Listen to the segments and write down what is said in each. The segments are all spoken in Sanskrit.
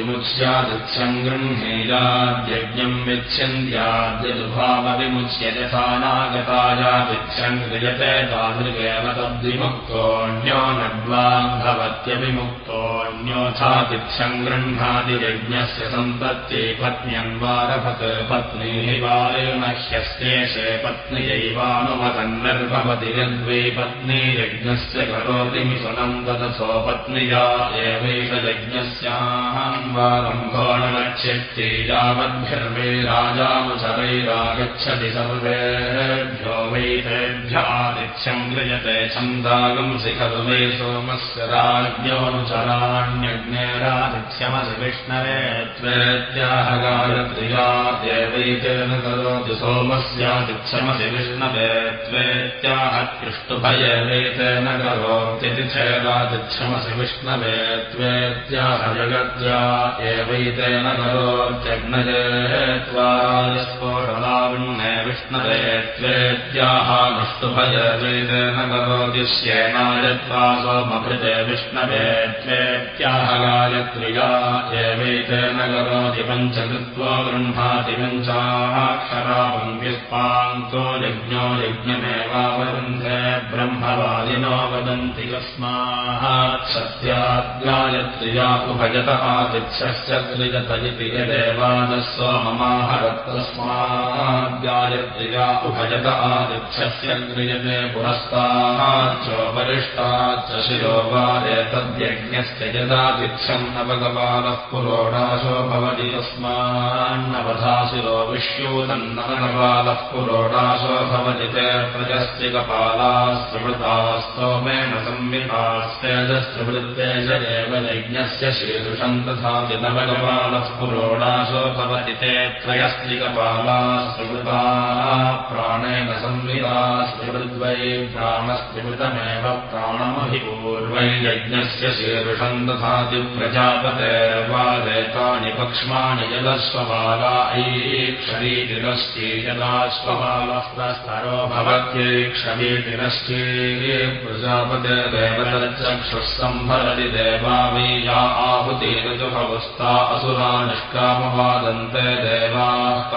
विमुच्यादिच्छम् गृह्णेयाद्यज्ञम् यच्छन्त्याद्यदुभावविमुच्य यथा नागतायादिच्छम् क्रियते तादृगेव तद्विमुक्तोऽन्यो नड्वाम् भवत्यविमुक्तोऽन्योथादिच्छम् गृह्णादियज्ञस्य सम्पत्ति पत्न्यन्वारभत पत्नीः वारेणह्यस्येषे पत्न्यैवानुमतन्निर्भवति यद्वै पत्नी यज्ञस्य करोति मिथुनम् तदसो पत्न्या एवैष यज्ञस्याहङ्वारम्भो न गच्छत्यै यावद्भिर्वे राजानुचरैरागच्छति सर्वेभ्यो वैतेभ्यादिच्छम् क्रियते छन्दागंसि खलु मे सोमस्य विष्णवे त्वेत्याह गायत्र्या देवैतेन करोति सोमस्यादिच्छमसि विष्णवे त्वेत्याहत्युष्टुभयवेतेन करोत्यतिच्छेदादिच्छमसि विष्णवे त्वेत्याह जगत्या एवैतेन करोत्यग्नये त्वास्फोटलाविण्णे विष्णवे त्वेत्याह विष्णुभयवेतेन करोति श्येनायत्वा सोमभृते विष्णवे त्वेत्याह गायत्र्या एवैतेन करोति पञ्चकृत्वा गृह्णाति पञ्चाक्षरापम् विस्पान्तो यज्ञो यज्ञमेवावरुन्धे ब्रह्मवादिनो वदन्ति कस्मात् सत्याद्गायत्र्या उभयत आदित्यस्य यदेवानः सोममाहरत्तस्माद्गायत्र्या उभयत आदित्यस्य क्रियते पुरस्ताच्चोपरिष्टाच्च शिरो वादेतद्यज्ञस्य यदादिच्छम् नवगपालः पुरोडाशो भवति तस्मान्नवधाशिरो विश्यूतन्नवगपालः पुरोडाशो भवति ते प्रजस्त्रिकपालास्त्रिवृतास्तोमेन संवितास्तेजस्त्रिवृत्तेज एव यज्ञस्य शीर्षम् तथा नवगपालः पुरोडाशो भवति ते त्रयस्त्रिकपालास्त्रिवृता प्राणेन संवितास्त्रिवृद्वै प्राणस्त्रिवृतमेव प्राणमभिपूर्वै यज्ञस्य शीर्षम् तथा प्रजापतेर्वादेतानि पक्ष्माणि जलस्वबाला ऐक्षरीतिरश्चीजलाश्वबालः प्रस्तरो भवत्यैक्षवीतिरश्ची प्रजापतिर्देव तच्चक्षुः सम्भरति देवा वै या असुरा निष्कामवादन्ते देवाः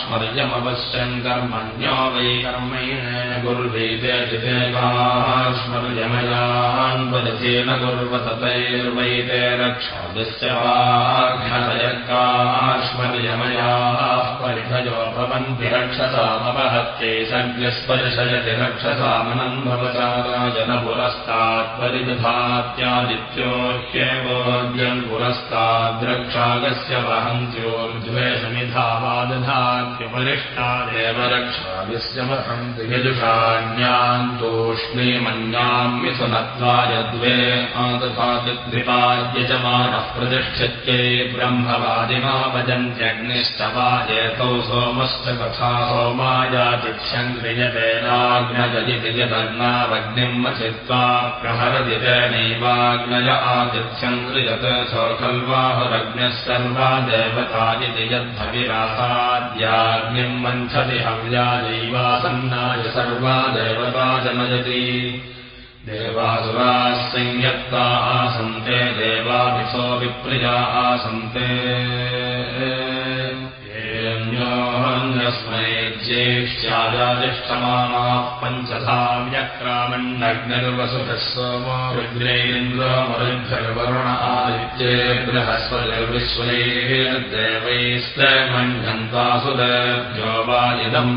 स्मर्यमवश्यम् कर्मण्यो वै कर्मैणेन गुर्वीते देवाः स्मर्यमयान् परिचेन कुर्वततैर्वैते रक्षादिस्य वाघ्नतयर्काश्मर्यमयाः परिभजो भवन्ति रक्षसामवहत्यै सज्ञस्पर्शयति रक्षसामनम् भवताराजनपुरस्तात्परिदधात्यादित्यो ह्येवोद्यम् पुरस्ताद्रक्षागस्य वहन्त्योर्ध्वे समिधावादधात्युपरिष्टादेव रक्षागस्य वहन्ति यजुषाण्याम् तूष्णीमन्याम् मिथुनत्वायद्वे आदधादिद्विपाद्यजमानः प्रतिष्ठत्यै ब्रह्मवादिमावजन्त्यग्निष्टवायेतौ सोमश्च कथा सोमायातिथ्यम् क्रियतेनाग्नजयिति यदग्नावग्निम् वचित्वा प्रहरति तेनैवाग्नय आतिथ्यम् क्रियते सो खल्वाहुरग्न्यः सर्वा देवतादिति यद्धविरासाद्याग्निम् वञ्चति हव्यादैवासन्नाय सर्वा देवता जनयति देवासुराः संयत्ता आसन्ते देवाभिसो विप्रिया आसन्ते ज्येष्ठ्याजातिष्ठमानाः पञ्चधा व्यक्रामण्डग्निर्वसुभः सोमो रुद्रैरिन्द्रमरुद्भर्वरुण आदित्ये बृहस्पतिर्विश्वैर्देवैस्तमन्यन्तासुदेभ्यो वा इदम्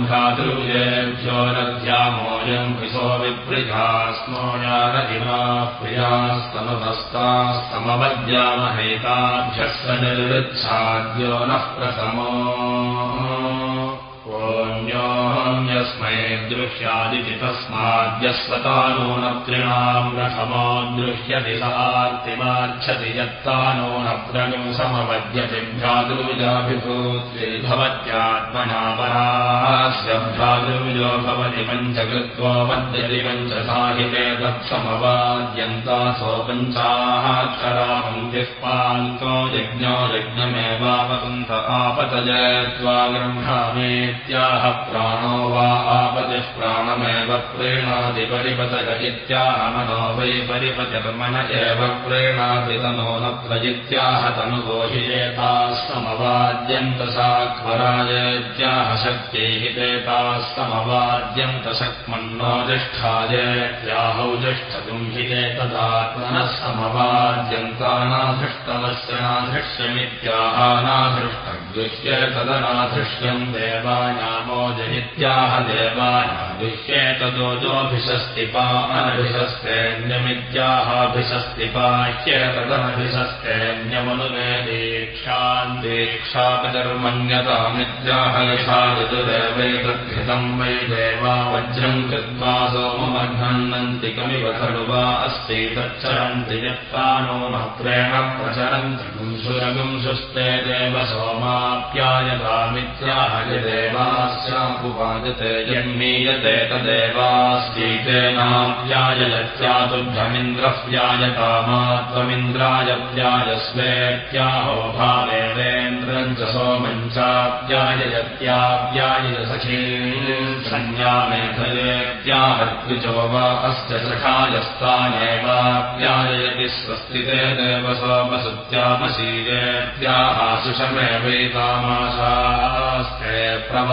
नद्यामोऽयम् विसो विप्रिया स्मोयारदिमा प्रियास्तमभस्तास्तमवद्यामहैताभ्यः स निर्वृच्छाद्यो नः प्रथमो Amen. न्योऽन्यस्मै दृश्यादिति तस्माद्यस्वतानो न तृणाम् रथमो दृश्यति सार्तिमार्च्छति यत्तानो न प्रनु समवद्यति भ्रातृविजाभिभूत्रे भवत्यात्मना परास्य भ्रातृविजो भवति पञ्चकृत्वा मद्यति पञ्चसाहिते तत्समवाद्यन्तासो पञ्चाक्षरामम् जिह्वान्तो यज्ञो यज्ञमेवावसन्त आपतजयत्वा गृह्णामेत्य इत्याह प्राणो वा आपतिः प्राणमेव प्रेणादिपरिपतक इत्याह मनो वै परिपतिर्मन एव प्रेणादितनो न प्रजित्याह तनुगोहिरेताः समवाद्यन्तसाक्वरायत्याह शक्त्यैः तेताः समवाद्यन्तशक्मन्नोजिष्ठायत्याहौ जिष्ठतुम् हि एतदात्मनः समवाद्यन्तानाधृष्टवस्य नाधृष्यमित्याहानाधृष्टगृह्य तदनाधृष्यम् देवानामो अनभिषस्तेऽन्यमित्याहाभिषस्तिपा ह्येतदनभिषस्तेऽन्यमनुमे दीक्षान् दीक्षापचर्मण्यतामित्याह यथा ऋतुरेवैतद्घृतम् वै देवा वज्रम् कृत्वा सोममघ्नन्तिकमिव खलु वा अस्ति तच्चरन्ति यत्पानो न प्रेण प्रचरन्ति गुंशुरगुं सुस्ते देव सोमाप्यायतामित्याहयदेवास्यापुपादते यन्मीयते तदेवास्तीतेनाप्यायलत्यातुभ्यमिन्द्रः व्यायतामात्वमिन्द्राय व्यायस्वेत्याहो भावेन्द्रम् च सोमम् चाप्याययत्याव्यायसखी संज्ञामेधयेत्याहत्विजो वा अस्य सखायस्तानेवाप्याययति स्वस्तिते देव सोमसुत्यामशीरेत्याहासुषमेवैतामाशास्ते प्रवायेते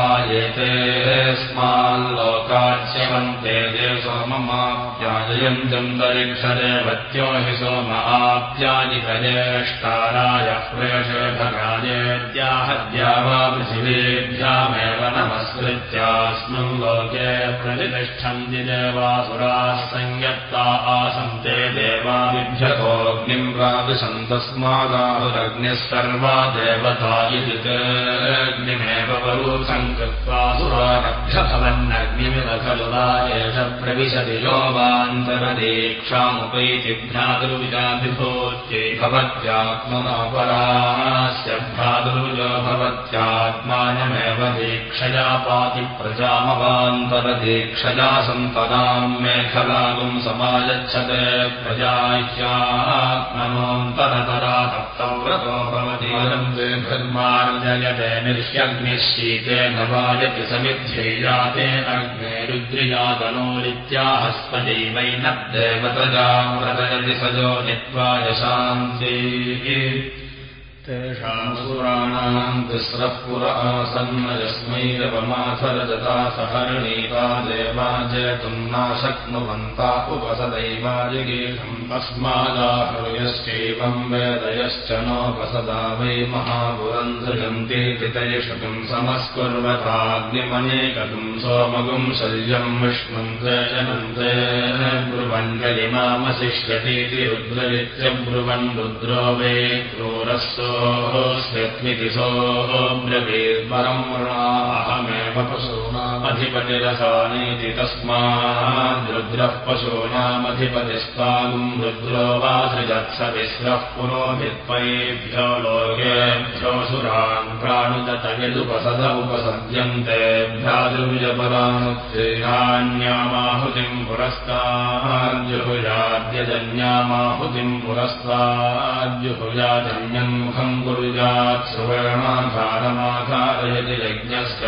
स्माल्लोकाच्यवन्ते दे सोममाप्याययन्तरिक्षदेवत्यो हि सोम आप्यायिकजेष्टाराय प्रेषभगायेत्याहद्या वा पृथिवीभ्यामेव नमस्कृत्यास्मिन् लोके प्रतिष्ठन्ति देवासुराः संयत्ता आसन्ते देवादिभ्यतोऽग्निम् प्राविशन्तस्मादाहुरग्निः सर्वा देवता इति अग्निमेव परूषम् कृत्वा खलु वा एष प्रविशति योगान्तरदीक्षामुपैति भ्रातृविजाभिभूत्यै भवत्यात्मना परास्य भ्रातृविजो भवत्यात्मानमेव दीक्षया पाति प्रजामवान्तरदीक्षया सम्पदाम् मेखलागुम् समायच्छते प्रजाह्यात्मनोऽन्तरतरा तप्तव्रतो भवति धर्मार्जयते निर्ह्यग्निः शीतेन वायति समिध्यैयाते अग्ने रुद्रियातनोरित्याहस्पदैवैनद्देवतजाम् व्रजयति सजो नित्वाय शान्तिः तेषामसुराणाम् तिस्रः पुर आसन्न यस्मैरवमाथरजता सहरणीता देवा जेतुम् नाशक्नुवन्ता उपसदैवाजिगीषम् तस्मादाहृयश्चैवम् वेदयश्च नोपसदा वै महापुरम् सृजन्ति पितयिषुम् समस्कुर्वताग्निमनेकगुम् सोमगुम् शल्यम् विष्णुम् जयनम् ते ब्रुवञ्जलिमामशिष्यतीति रुद्रवित्यब्रुवन् रुद्रो वै क्रूरस्व स्यत्मिति सोऽब्रवीर्वरम् वृणाहमेव पशूनामधिपतिरसानीति तस्माद्रुद्रः पशूनामधिपतिस्तागुम् रुद्रो वा सृजत्स विस्रः पुरोभित्वयेभ्यो लोकेभ्यो सुरान् प्राणुदत यदुपसद उपसद्यन्ते भ्रातृविजपरानुत्रीयान्यामाहुतिम् पुरस्ताद्युहुजाद्यजन्यामाहुतिम् पुरस्ताद्युहुजाजन्यम् मुखम् कुर्यात् सुवर्णाधारमाधारयति यज्ञस्य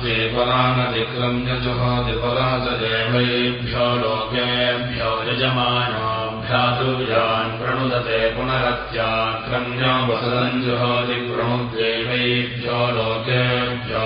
प्रज्ञानात्येपरानतिक्रम्यजुहोदिपराजदेवैभ्यो लोकेभ्यो यजमानाभ्यातुर्यान् प्रणुदते पुनरत्याक्रम्योपसदञ्जुहोदि प्रणुद्देवैभ्यो लोकेभ्यो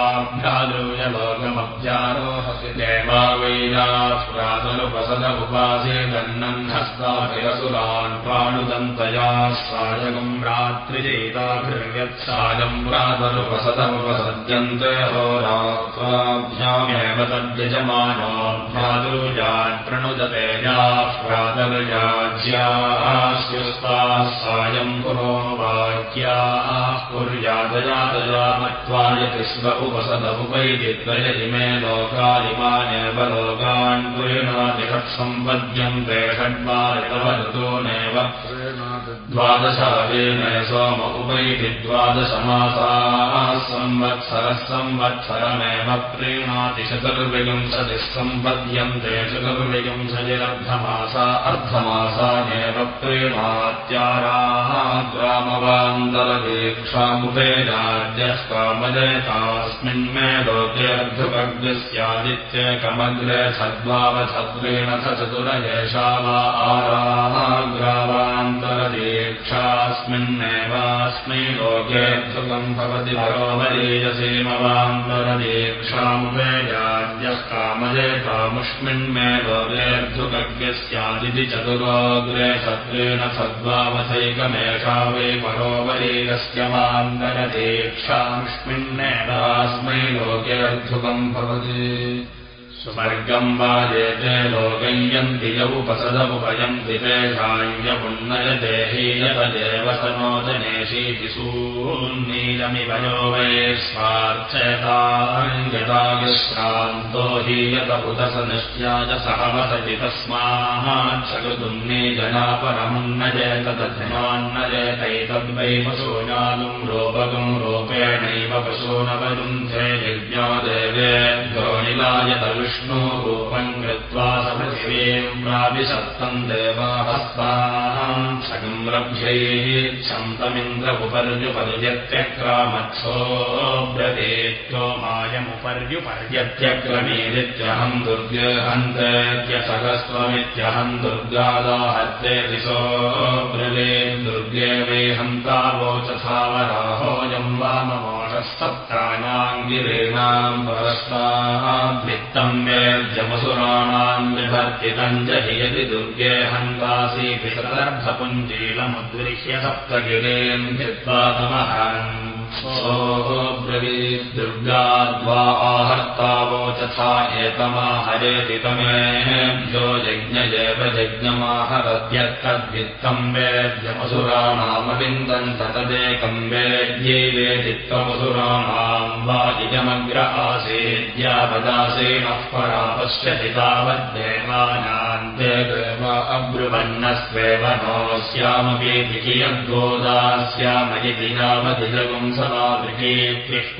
भ्रातृव्यान् चित्वाभ्यातृव्यलोकमभ्यारोहसि देवा वैनाः प्रातरुपसदमुपासेदन्नन् हस्ताभिरसुरान् प्राणुदन्तया सायगम् रात्रिचैताभिर्यत्सायम् प्रातरुपसदमुपसद्यन्ते होरात्वाभ्यामेव तद्यजमानो भ्रातृजान् प्रणुदते याः प्रातर्याज्यास्युस्ताः सायम् पुरो वाक्याः कुर्यादयादया मत्वायति स्व उपसदमुपैति त्रयदिमे लोकादिमानेव लोकान् पुरीणादिषट्सम्पद्यन्ते षड्वारितवऋतूनेव द्वादशादेन सोम उपैति द्वादशमासाः संवत्सरः संवत्सरमेव प्रीणाति चतुर्विंशतिः सम्पद्यन्ते चतुर्विंशतिरर्धमासा अर्धमासानेव प्रीणात्याराः ग्रामवान् ग्रावान्तरदीक्षामुपेराज्यः कामजयतास्मिन्मे लोकेऽर्धुपग्स्यादित्यकमग्रे छद्वावछद्वेन स चतुरयेषा वा आराहाग्रावान्तरदीक्षास्मिन्नेवास्मै लोकेऽर्धुकम् भवति भगवरीयसीमवान्तरदीक्षामुपेराज्यः कामजयतामुष्मिन्मे लोकेऽर्धुकज्ञस्यादिति चतुरोग्रे सत्त्वेन सद्वावथैकमेषा वै परोपरीरस्य मान्दरदीक्षास्मिन्नेवास्मै लोकेऽर्धुकम् भवति सुवर्गम् वा येते लोकयन्ति यौपसदमुपयन्ति तेषाञ्जपुण्य देहीयतदेव सनोदनेशीति सून्नीलमिव यो वै स्वार्चयताञ्जताविश्रान्तो हीयत उदस निश्चाय सहवसति तस्माच्छकृतुन्नी जनापरमुन्न जयतदध्यमान्न जयतैतद्वै पशूनानुम् रोपगम् रूपेणैव पशूनवरुन्धे यज्ञादेवेभ्यो निलायत विष्णोरूपम् कृत्वा समृष्वेम् प्राविशत्तम् देवाहस्ताम् छगम् रभ्यैः क्षन्तमिन्द्रमुपर्युपर्यत्यक्रामच्छोऽव्रतेत्यो मायमुपर्युपर्यत्यक्रमेदित्यहम् दुर्गेहन्तेत्यसहस्वमित्यहम् दुर्गादाहत्ते दिशोऽब्रवे दुर्गे मे हन्तावोचथावराहोऽयम् वाममोषस्तप्तानाम् गिरीणाम् परस्ताद्वित्तम् वेद्यमसुराणाम् विभर्तितम् जयति दुर्गे हन्वासीति सदर्भपुञ्जीलमुद्गृह्य सप्तगिरेम् कृत्वा तमहन् ब्रवीद्दुर्गाद्वा आहर्तावोचथा एतमाहरेति तमेभ्यो यज्ञयेव यज्ञमाहरद्यत्तद्वित्तम् वेद्यमसुराणामविन्दम् ततदेकम् वेद्यैवेदित्वमसुराणाम् वा इयमग्र आसीद्यावदासेनः परा पश्यति तावद्देवानान्ते देव अब्रुवन्नस्वेव नोऽस्यामपि यद्गोदास्यामयि नामधिजगुम् सलावृकेभ्यः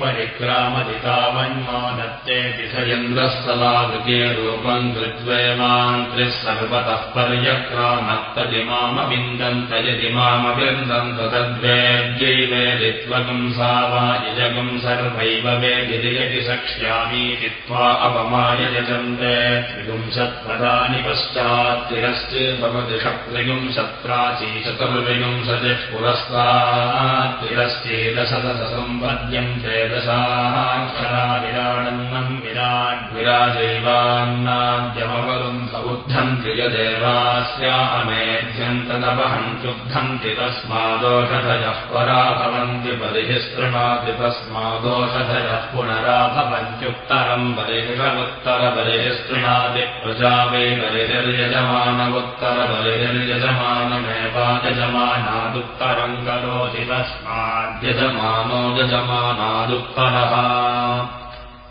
परिक्रामदितावन्मा दत्तेति स यन्द्रस्तलावृके रूपम् कृत्वेमान्त्रिः सर्वतः पर्यक्रामत्तदिमामविन्दन्त यदि मामविन्दन्त तद्वेद्यैवेदित्वगम् सा वा यजगम् सर्वैव वेदिजयति सक्ष्यामीति त्वा अपमाय यजन्ते त्रिगुंशत्पदानि पश्चात्तिरश्चे भवति षट्त्रिगुंशत्प्राची चतुर्विगुंशतिः पुरस्तात्तिरश्चेदशत सम्पद्यन्ते दशाक्षरा विराडन्नम् विराड्विराजैवान्नाद्यमवरुन्ध उद्धन्ति यदेवास्यामेध्यन्तनवहन्त्युद्धन्ति तस्मादोषधयः परा भवन्ति बलिहिस्तृणाति तस्मादोषधयः पुनरा भवन्त्युत्तरम् बलिहिषमुत्तरबलिहिस्तृणाति प्रजा वै बलिहिर्यजमानमुत्तरबलिहिर्यजमानमेवा यजमानादुत्तरम् करोति तस्माद्यजमानो यजमानादुत्तरः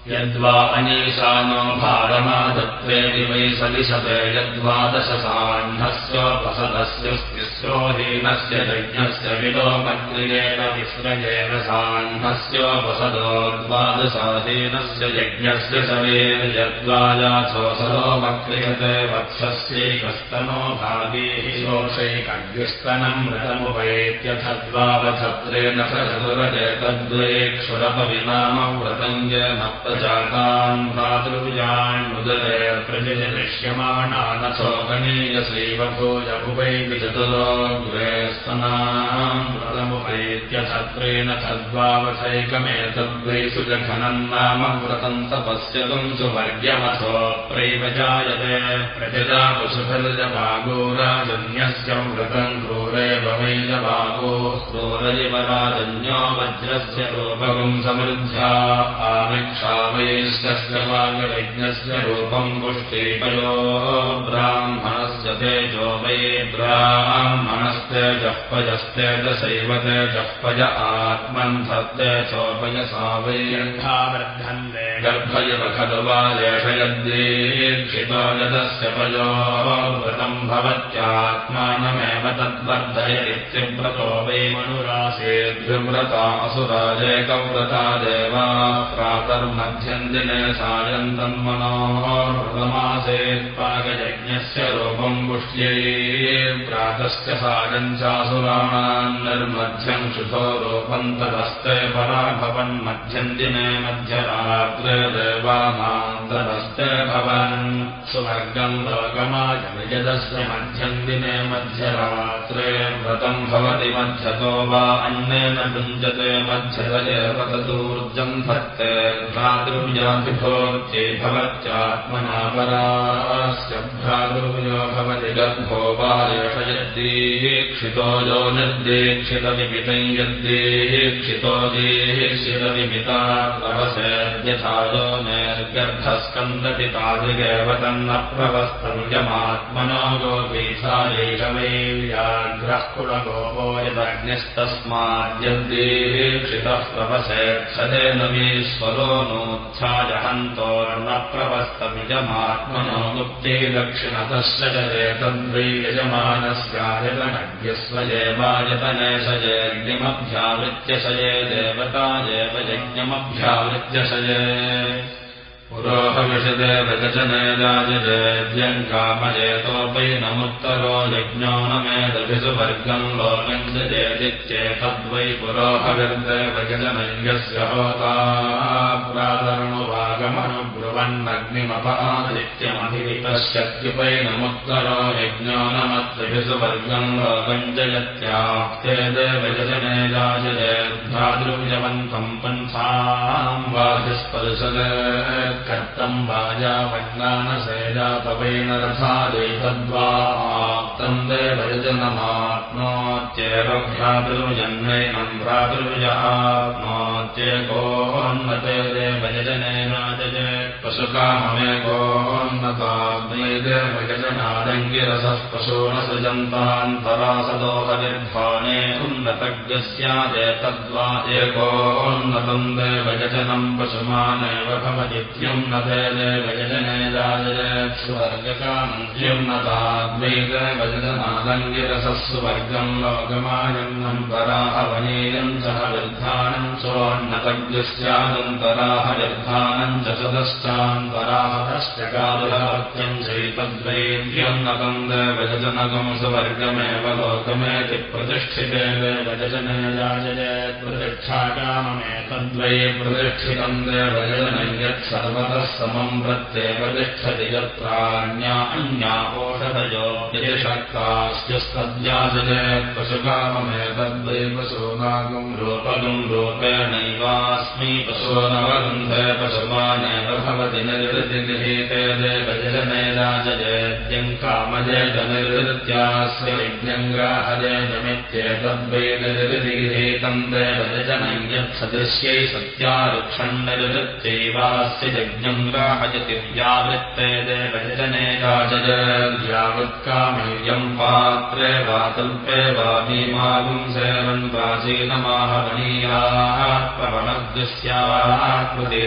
यद्वा अनीशानो भारमादत्वे वै सलिशते यद्वादशसाह्नस्योपसदस्य स्तिस्रोहीनस्य यज्ञस्य विलोमग्निरेण विस्रयेन साह्नस्योपसदो द्वादशाधीनस्य यज्ञस्य सवेर्यद्वायासोऽसदो वक्रियते वत्सस्यैकस्तनो भागैः शोषैकव्यस्तनम् व्रतमुपैत्यथद्वावछत्रेण स चतुरजेतद्वये क्षुरपविनाम व्रतञ्जन जातान् भ्रातृजान्मुदरे प्रजनिष्यमाणा न शोकनीयसैव भोजमुपैति चतुरोग्रे स्तनाम् व्रतमुपैत्यछत्रेण तद्वावथैकमेतद्वै सुजघनम् नाम व्रतम् तपस्यतम् सुवर्ग्यमथो प्रैव जायते। प्रजजा पशुफलजभागोराजन्यस्य व्रतम् क्रूरेव वैजभागो क्रूरजिवराजन्यो वज्रस्य रूपकम् समृद्ध्या आमिक्षामयैस्तस्य वागयज्ञस्य रूपम् पुष्टिपयो ब्राह्मणस्य तेजो वै ब्राह्मणस्तेजः पयस्तेजसैव तेजः पय आत्मन्धत्ते चोपयसा वै। वर्धन्ते गर्भयव खलु वा एषयद्दीक्षितो यदस्य पयो व्रतम् भवत्यात्मानमेव तद्वर्धयदित्यव्रतो वै। मनुरासेद्विव्रता असुराजेकव्रता देवा प्रातर्मद मध्यन्दिने सायन्तन्मनोमासेत्पाकयज्ञस्य रूपम् पुष्ट्यै प्रातस्य सायम् चासुराणाम् निर्मध्यम् शुभो रूपन्तरस्ते पराभवन्मध्यन्दिने मध्यरात्रे देवानान्तरस्ते भवन् सुवर्गम् लोकमाय विजदस्य मध्यन्दिने मध्यरात्रे व्रतम् भवति मध्यतो वा अन्नेन भुञ्जते मध्यतयेवतदूर्जम् भक्ते भ्रातृव्याभिभोत्यै भवत्यात्मना परास्य भ्रातृव्यो भवति गर्भो वा एष यद्दीक्षितो यो निर्दीक्षितविमितम् यद्दीक्षितो दीक्षितविमिता प्रवसेद्यथा यो निर्गर्भस्कन्दति तादृगेव तन्न प्रवस्तव्यमात्मनो गोपीथायैष वै व्याघ्रः कुलगोपो यदग्निस्तस्माद्यद्दीक्षितः प्रवसेक्षतेनमीश्वरो नोत्थाजहन्तोर्न प्रवस्तमिजमात्मनो गुप्ते दक्षिणतश्च तद्वै यजमानस्यायतनज्ञस्वयेवायतने शयेऽग्निमभ्यावृत्य पुरोहविषदे व्रजनेदायजेद्यम् कामजेतोपैनमुत्तरो यज्ञो न मेदभिसुवर्गम् लोकम् जयेदित्येतद्वै पुरोहविर्दे व्रजनयस्य होता प्रातरणुभागमनुब्रुवन्नग्निमपादित्यमधिपश्यत्युपैनमुत्तरो यज्ञो न मत्रिभिसुवर्गम् लोकम् जयत्याप्ते देवजनेदायजेद्भ्रातृजवन्तम् पन्थाम् वाधिस्पर्शद कर्तम् वाजावज्ञानसेजापवेन रथादेतद्वाप्तम् देवयजनमात्मोत्येव भ्रातृजन्मैनम् भ्रातृजहात्मोत्येकोन्नते देवयजनेनाजय पशुकाममेकोन्नताग्ने देवयजनादङ्गिरसः पशो न सृजन्तान्तरासदोहनिर्भाने उन्नतज्ञस्यादेतद्वा एकोन्नतम् देवयजनम् पशुमानेव भवति ्यम् न देवजनेदायस्वर्गकामन्त्र्यम् न ताद्वैतवजनादङ्गिरसस्वर्गम् लोकमायन्नम् पराहवनीयम् च निर्धानम् च सदश्चान्तराहतश्च कालभक्त्यम् चैतद्वैद्यम् नकम् देवजनकम् सुवर्गमेव लोकमेति प्रतिष्ठिते देवजनेदाय प्रतिष्ठाकाममेतद्वै प्रतिष्ठितम् देवजनम् यत्सर्व समम् प्रत्येव तिष्ठति यत्राण्या अन्यापोषधयो यशक्तास्त्यस्तद्याजयत्पशुकाममेतद्वै पशूनागम् रूपगम् रूपेणैवास्मि पशूनवगन्धे पशुमानेव भवति निर्वृतिगृहीते देवजनैराजयेद्यम् कामजेत निर्वृत्यास्य विज्ञङ्ग्राहजेतमित्येतद्वै निर्वृतिगृहीतम् देवजनम् यत्सदृश्यै सत्यारुक्षम् निर्वृत्यैवास्य यज्ञम् ग्राहयति व्यावृत्ते देवजने राजयावृत्कामयम् पात्रे वातल्पे वामीमागुम् सेवन् प्राचीनमाहवणीयाः प्रवणदृश्याकृते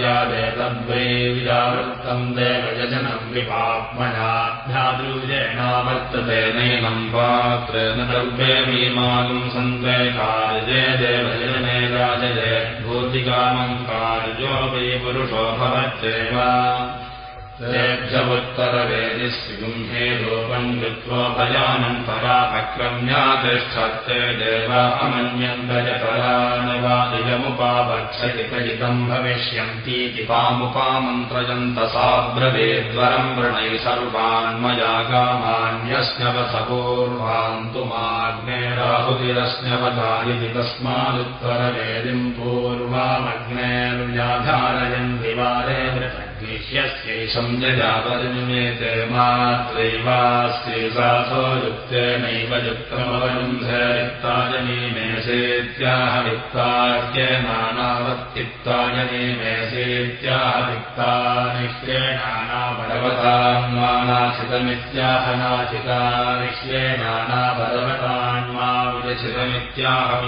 चेनङ्गायभवद्यादेतद्वै व्यावृत्तम् देवयजनम् विपाप्मयाभ्यादृजेनावर्तते नैनम् पात्रेण द्रव्ये मीमागुम् सन्त्वे कार्ये देवजने राजये भूतिकामम् कार्यो वै पुरुषो भवत्येव तेभ्यवुत्तरवेदिस्विगुम्हे रूपम् कृत्वोपयानन्तरापक्रम्या तिष्ठत्ते देवा अमन्यन्तयतरानवादिजमुपावक्षति कजितम् भविष्यन्तीति पामुपामन्त्रयन्तसा ब्रवेद्वरम् वृणै माग्नेराहुतिरस्नवतायिति तस्मादुत्तरवेदिम् पूर्वामग्नेर्व्याधारयन् दिवारे वृतम् ह्यस्यैषम् यजापरिमेते मात्रैवास्त्रे सासो युक्तेनैव युक्तमवयुन्धरिक्ताय नीमेषेत्याह वित्ताख्ये नानावत्तित्ताय नीमेषेत्याह वित्तानिह्ये नानापरवतान्मानाचितमित्याह नाचितानिह्ये नानापरवतान्मा विज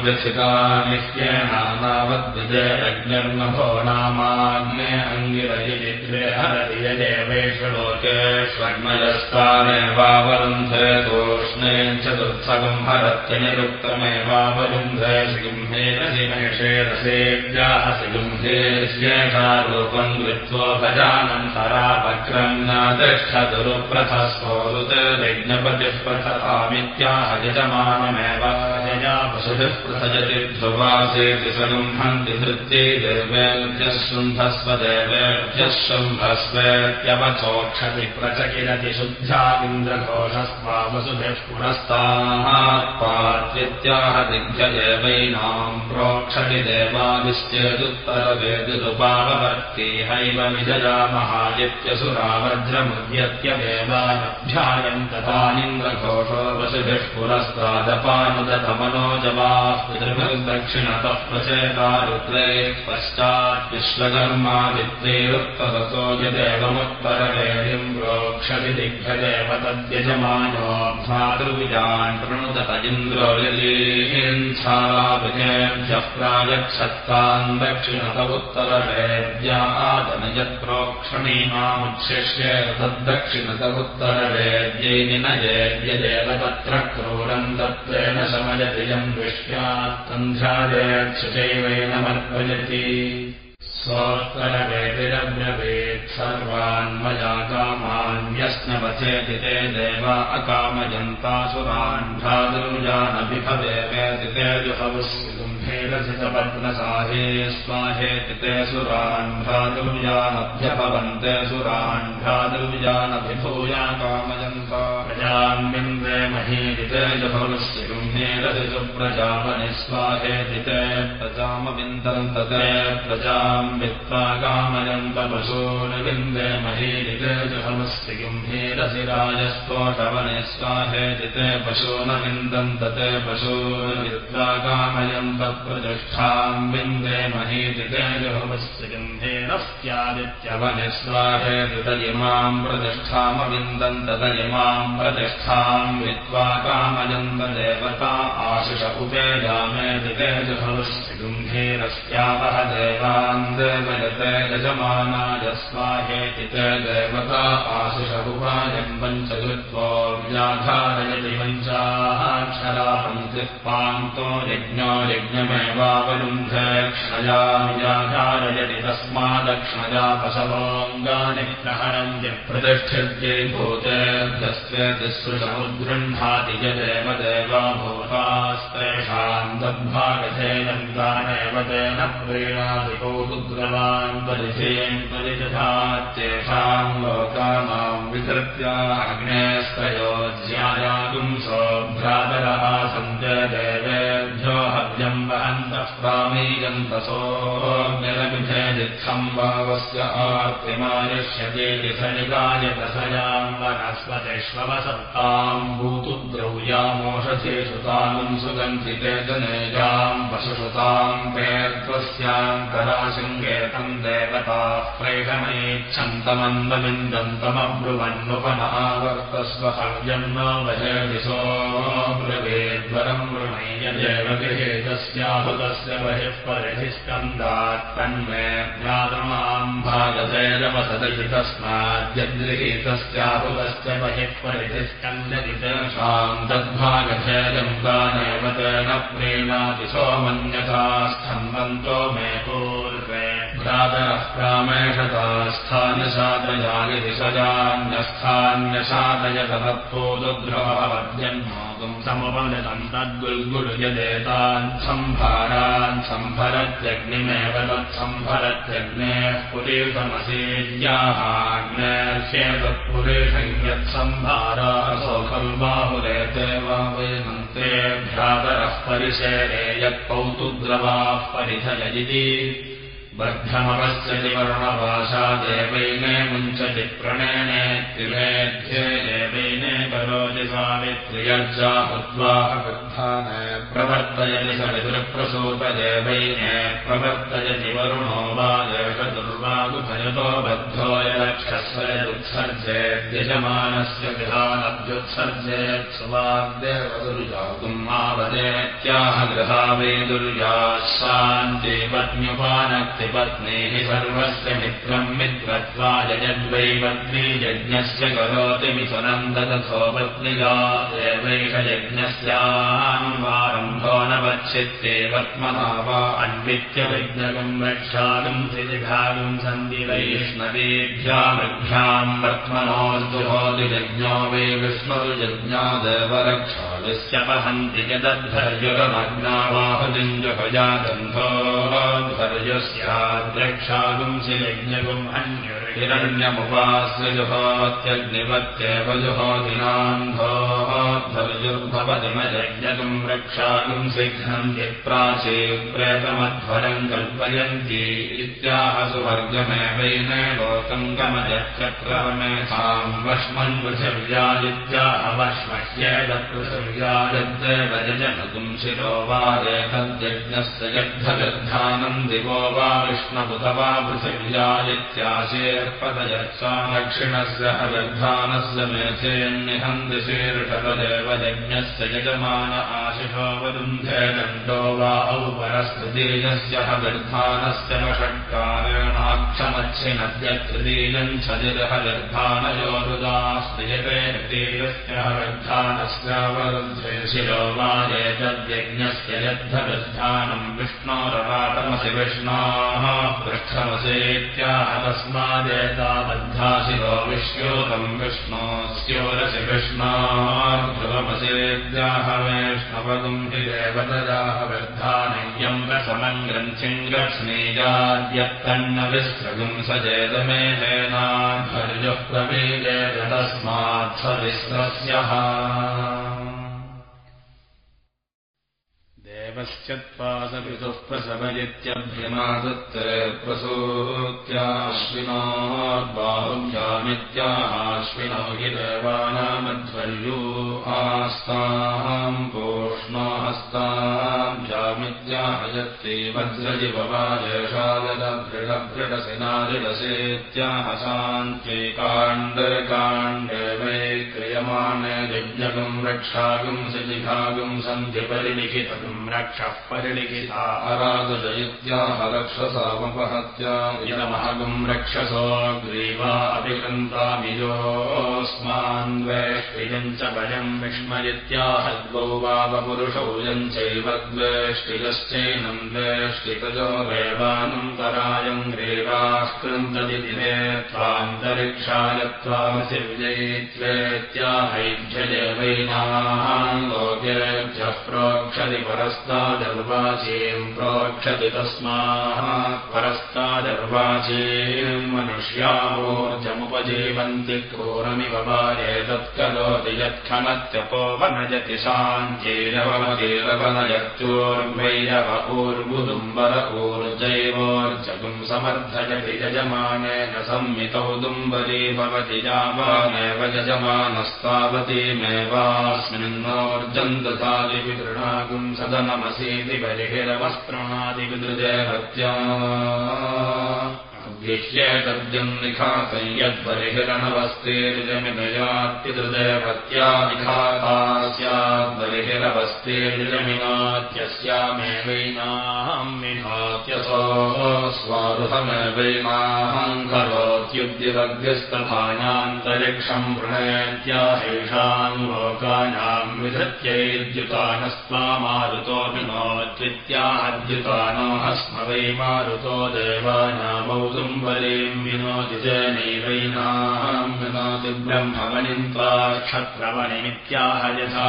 व्यथितानित्येनावद्विजयज्ञर्मभो नामाग्ने अङ्गिरयित्रे हरतियदेवेषु लोकेष्वग्मयस्तानेवावरुन्धे तोष्णे चतुर्थकम् हरत्यनिरुक्तमेवावरुन्धे सिंहेरसिमेषे रसेभ्याः सिंहेष्येषारूपम् कृत्वा भजानन्तरापक्रम्यातिष्ठतुरुप्रथस्वोरुत् यज्ञपतिः प्रथतामित्याह यजमानमेव यजा पशुभिः प्रसजति ध्रुवासेति सगुम्हन्ति धृत्यै देवेभ्यः शुम्भस्व देवेभ्यः शुम्भस्वेत्यवचोक्षति प्रचकिरति शुद्ध्यामिन्द्रघोषस्वा वसुभिः पुरस्तात्पात्वित्याह दिग्भ्यदेवैनाम् प्रोक्षति देवादिश्चेदुत्तरवेदुपाववर्ति हैव विजया महादित्यसुरावज्रमुद्यत्य देवानभ्यायम् तथानिन्द्रघोषो वसुभिः पुरस्तादपानुदतमनोजवाः पितृभिर्दक्षिणतः प्रचेता रुद्रे पश्चात् विश्वकर्मादित्रेरुत्तरतो यदेवमुत्तरवेदिम् प्रोक्षति दिग्भदेव तद्यजमानो भ्रातृविजान् प्रणुदत इन्द्रो प्रायक्षत्तान् दक्षिणत उत्तरवेद्यादन यत्प्रोक्षणीमामुच्छिष्ये तद्दक्षिणत उत्तरवेद्यै निनयेद्यदेव तत्र क्रूरम् तत्त्वेन शमयति यम् दृष्ट्यात्तन्ध्यादेक्षुचैवेनमर्पयति स्वोत्तरवेदिरब्रवेत् सर्वान्मया कामान्यस्नवचेति ते देवा अकामयन्तासुरान् भ्रातृजानभिभवेति ते जुहवस्कुम्भेरसितपद्मसाहे स्वाहेति ते सुरान् भ्रातृजानभ्यभवन्ते सुरान् भ्रातृजानभिभूया कामयन्ता प्रजान्विन्दे महीति ते जुहवस्य गुम्भेरसितु प्रजापनि स्वाहेति ते प्रजामविन्दन्तते प्रजाम् वित्त्वा कामयन्त पशूनविन्दे महीरिते जुहमस्ति गुम्भीरसि राजस्फोटवने स्वाहेति ते पशूनविन्दन्त ते पशून् वित्त्वा कामयन्त प्रतिष्ठाम् विन्दे महीति ते जुहमस्ति गुम्भीरस्त्यादित्यवनि स्वाहेति त इमाम् प्रतिष्ठामविन्दन्त त इमाम् प्रतिष्ठाम् वित्त्वा कामयन्त देवता आशिष जुहमस्ति गुम्भीरस्त्यावह देवान् देवयते यजमानाय स्वाहेति ते देवता आशिषुपायम् पञ्चकृत्वो व्याधारयति पञ्चाक्षरापङ्क्तिः पान्तो यज्ञो यज्ञमेवावरुन्धे क्षया व्याधारयति तस्मादक्षया पशवोऽङ्गानि प्रहरन्ति प्रतिष्ठित्यै भूतेभ्यस्तेति सृशमुद्गृह्णाति यदेव देवा भूतास्तेषाम् दद्भागधेयम् दानेव तेन रुद्रवान् परिधेयम् परिदधात्येषाम् लोकानाम् विकृत्या अग्नेस्तयो ज्यायागुम् सोऽभ्रातरः सन्त देवेभ्यो हव्यम् वहन्तः प्रामीयन्तसोऽग्निरमिधेदित्थम् भावस्य आर्तिमायुष्यते लिखनिकाय दशयाम् वनस्पतिष्वसत्ताम् भूतु द्रौयामोषधेषु तानुम् सुगन्धिते जनेजाम् पशुषुताम् पेत्वस्याम् कराशृङ्गेतम् देवताः प्रेषणेच्छन्तमन्दमिन्दन्तमब्रुवन्नुपनावर्तस्व हव्यम् न वहेदिसो ब्रवेद्वरम् वृणय्यदेव गृहेतस्याहुतस्य बहिः परिधिस्कन्दात् तन्मे ज्ञातमाम् भागधैरवसदति तस्माद्यद्गृहीतस्याहुतस्य बहिः परिधिस्कन्दति तेषाम् तद्भागधैर्यम् गानेव तेन प्रीणाति सोमन्यथा स्तम्भन्तो मे पूर्वे भ्रातरः प्रामेषतास्थान्यशातयानि सजान्यस्थान्यशातयतत्पूतुग्रहवद्यन्मातुम् समुपनितम् तद्गुल्गुलुयदेतान् सम्भारान् सम्भरत्यग्निमेव तत्सम्भरत्यग्नेः पुरीतमसेज्याहाग्नेर्ह्येतत्पुरेशम् यत्सम्भारासो खलु बाहुलेते वा वैमन्ते भ्रातरः परिशेरे यत्कौतुद्रवाः परिधयजिति बद्धमपश्यति वर्णवासा देवैने मुञ्चति प्रणयने त्रिमेध्ये देवैने करोति सावित्र्यर्जा हुत्वा प्रवर्तयति सविदुरप्रसूतदेवैने प्रवर्तयति वरुणो वा दुर्वागुभयतो बद्धो यक्षस्वयदुत्सर्जेद्यजमानस्य गृहानभ्युत्सर्जेत् सुवाग्देवदुर्जातुम् आवदेत्याह गृहा वै दुर्याशान्ति पत्न्युपानक्तिपत्नीः सर्वस्य मित्रम् मित्रत्वा यजद्वै पत्नी यज्ञस्य करोति मिथुनम् ददथो पत्निगा देवैष यज्ञस्याम्बारम्भो न वच्छित्ते पत्मना वा अन्वित्य विज्ञकम् रक्षागम् त्रिदिभागम् सन्ति वैष्णवेभ्यामभ्याम् वर्त्मनोर्जुहोदिजज्ञो वै विष्णुर्यज्ञादेवरक्षादिस्यपहन्ति यदध्वर्युगमग्नावाहदिञ्जुभजागन्धोर्जुस्याद्रक्षागुंसि यज्ञगुम् अन्य हिरण्यमुपास्य जुहोत्यग्निवत्येव जुहोदिनान्धोर्जुर्भवतिमयज्ञकम् रक्षागुम् सिघ्नम् यप्राचे प्रेतमध्वरम् कल्पयन्ति इत्याह सुवर्गमेवैन लोकम् गमयच्चक्रमेथाम् वश्मन् पृथिव्यादित्याहवश्मह्येदपृथिव्यादिद्देव यजनगुम् शिरो वा रेतद्यज्ञस्य यद्धगद्धानम् दिवो वा विष्णुबुध वा पृथिव्यादित्याशे दक्षिणस्य अव्यधानस्य मेथेन्निहन्ति शीर्षपदेव यज्ञस्य यजमान आशिषो वरुन्धे दण्डो वा औपरस्तृतीयस्य अव्यर्थानस्य षट्कारेणाक्षमच्छिनद्यतृतीयम् छदिर्हव्यर्थानयोरुदास्त्रियते तृतीयस्य अव्यर्थानस्यावरुद्धे शिरो वा एतद्यज्ञस्य यद्धव्यर्थानम् विष्णोरवाटमसि विष्णाः पृष्ठमसेत्याह तस्मादेताबद्धा शिरो विश्योकम् विष्णोस्योरसि विष्णार्ध्रुवमसेद्याह वैष्णवगुम् हि देवतदाह व्यर्थानय्यम् रसमम् ग्रन्थिम् ग्रक्ष्णीजाद्यत्तन्न विस्रगुम् स चेदमेधेनाध्वर्युः प्रवीजेत तस्मात् स विस्रस्यः देवश्चत्वासपितुः प्रसवयित्यभ्यमादत्ते प्रसूत्याश्विनोर्बाहुभ्यामित्याहाश्विनो हि देवानामध्वर्यो आस्ताम् वज्रजिपवाजेषादभृडभृडसिनादिलसेत्याह शान्त्ये काण्डकाण्डे यज्ञगम् रक्षागुम् सिजिघागुम् सन्धिपरिलिखितगुम् रक्षः परिलिखिता अरादुजयित्याह रक्षसामपहत्या रक्षसो ग्रीवा अभिगन्तामिजोऽस्मान्वेष्टिजम् च भयम् विस्मयित्याहद्वौ वावपुरुषौजम् चैव द्वेष्टिजश्चैनम् द्वेष्टितजो देवानन्तरायम् ग्रीवाः कृन्दति दिने त्वान्तरिक्षाय त्वामसि विजयित्वेत्याहैभ्यदेवैनाम् लोकेभ्यः प्रोक्षति परस्तादर्वाचीम् प्रोक्षति तस्मात् परस्तादर्वाचीम् मनुष्यावोर्जमुपजीवन्ति क्रूरमिव एतत्करोति यत्खमत्यपोवनजति शान्त्यैरवमतीरवनयत्योर्वैरव ऊर्बुदुम्बर ऊर्जैवोर्जगुम् समर्थयति यजमानेन संमितौ दुम्बरी भवति जावानेव यजमानस्तावतीमेवास्मिन्नोर्जम् दधादिवितृणागुम् सदनमसीति बलिहिरवस्त्रणादिविदृदेवत्या गिह्येतद्यम् यद्बलिहिरणवस्तेर्जमिनयात्यदृदेवत्या निखाता स्याद्बलिहिरवस्तेर्जमिनात्यस्यामेवैनाहम् विनात्यसो स्वारुहमेवैनाहम् करोत्युद्दिवग्यस्तथानान्तरिक्षम् वृणयत्याहेषाम् लोकानाम् विधत्यैद्युतानस्त्वा मारुतो विनोत्वित्याहद्युतानो हस्म वै मारुतो देवानामौदुम्बरीम् जनैवैनाम् विनोति ब्रह्मवनिम् त्वा क्षत्रवणिमित्याह यथा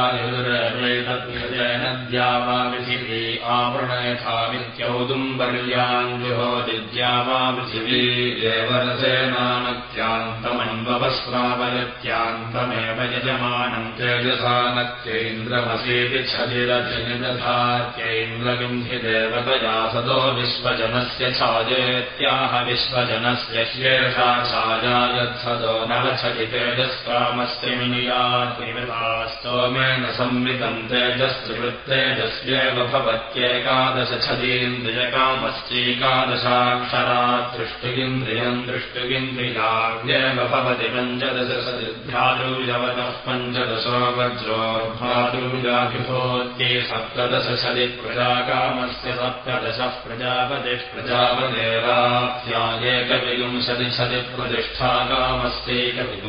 नद्या वा पृथिवी आवृणयथा वित्यौदुम्बर्याम् जुहोदिद्या वा पृथिवी देवरसेन यजमानत्यान्तमन्ववस्रावयत्यान्तमेव यजमानम् तेजसानत्यैन्द्रमसीति छदिरथिनिदधात्यैन्द्रगुम्हि देवतया सदो विश्वजनस्य छायेत्याह विश्वजनस्य शेषा छाया यत्सदो तेजस्कामस्य मिनियात्मितास्तोमेन संवितम् तेजस्त्रिवृत्तेजस्येव भवत्येकादश छदीन्द्रियकामश्चैकादशाक्षरा दृष्टिगिन्द्रियम् दृष्टिगिन्द्रियाव्येव भवति पञ्चदश सदिभ्यादुर्यवतः पञ्चदशो वज्रोर्भादुर्याभिभोत्ये सप्तदश सदि प्रजाकामस्य सप्तदशः प्रजापतिः प्रजापतेराध्यायेकविंशति सदि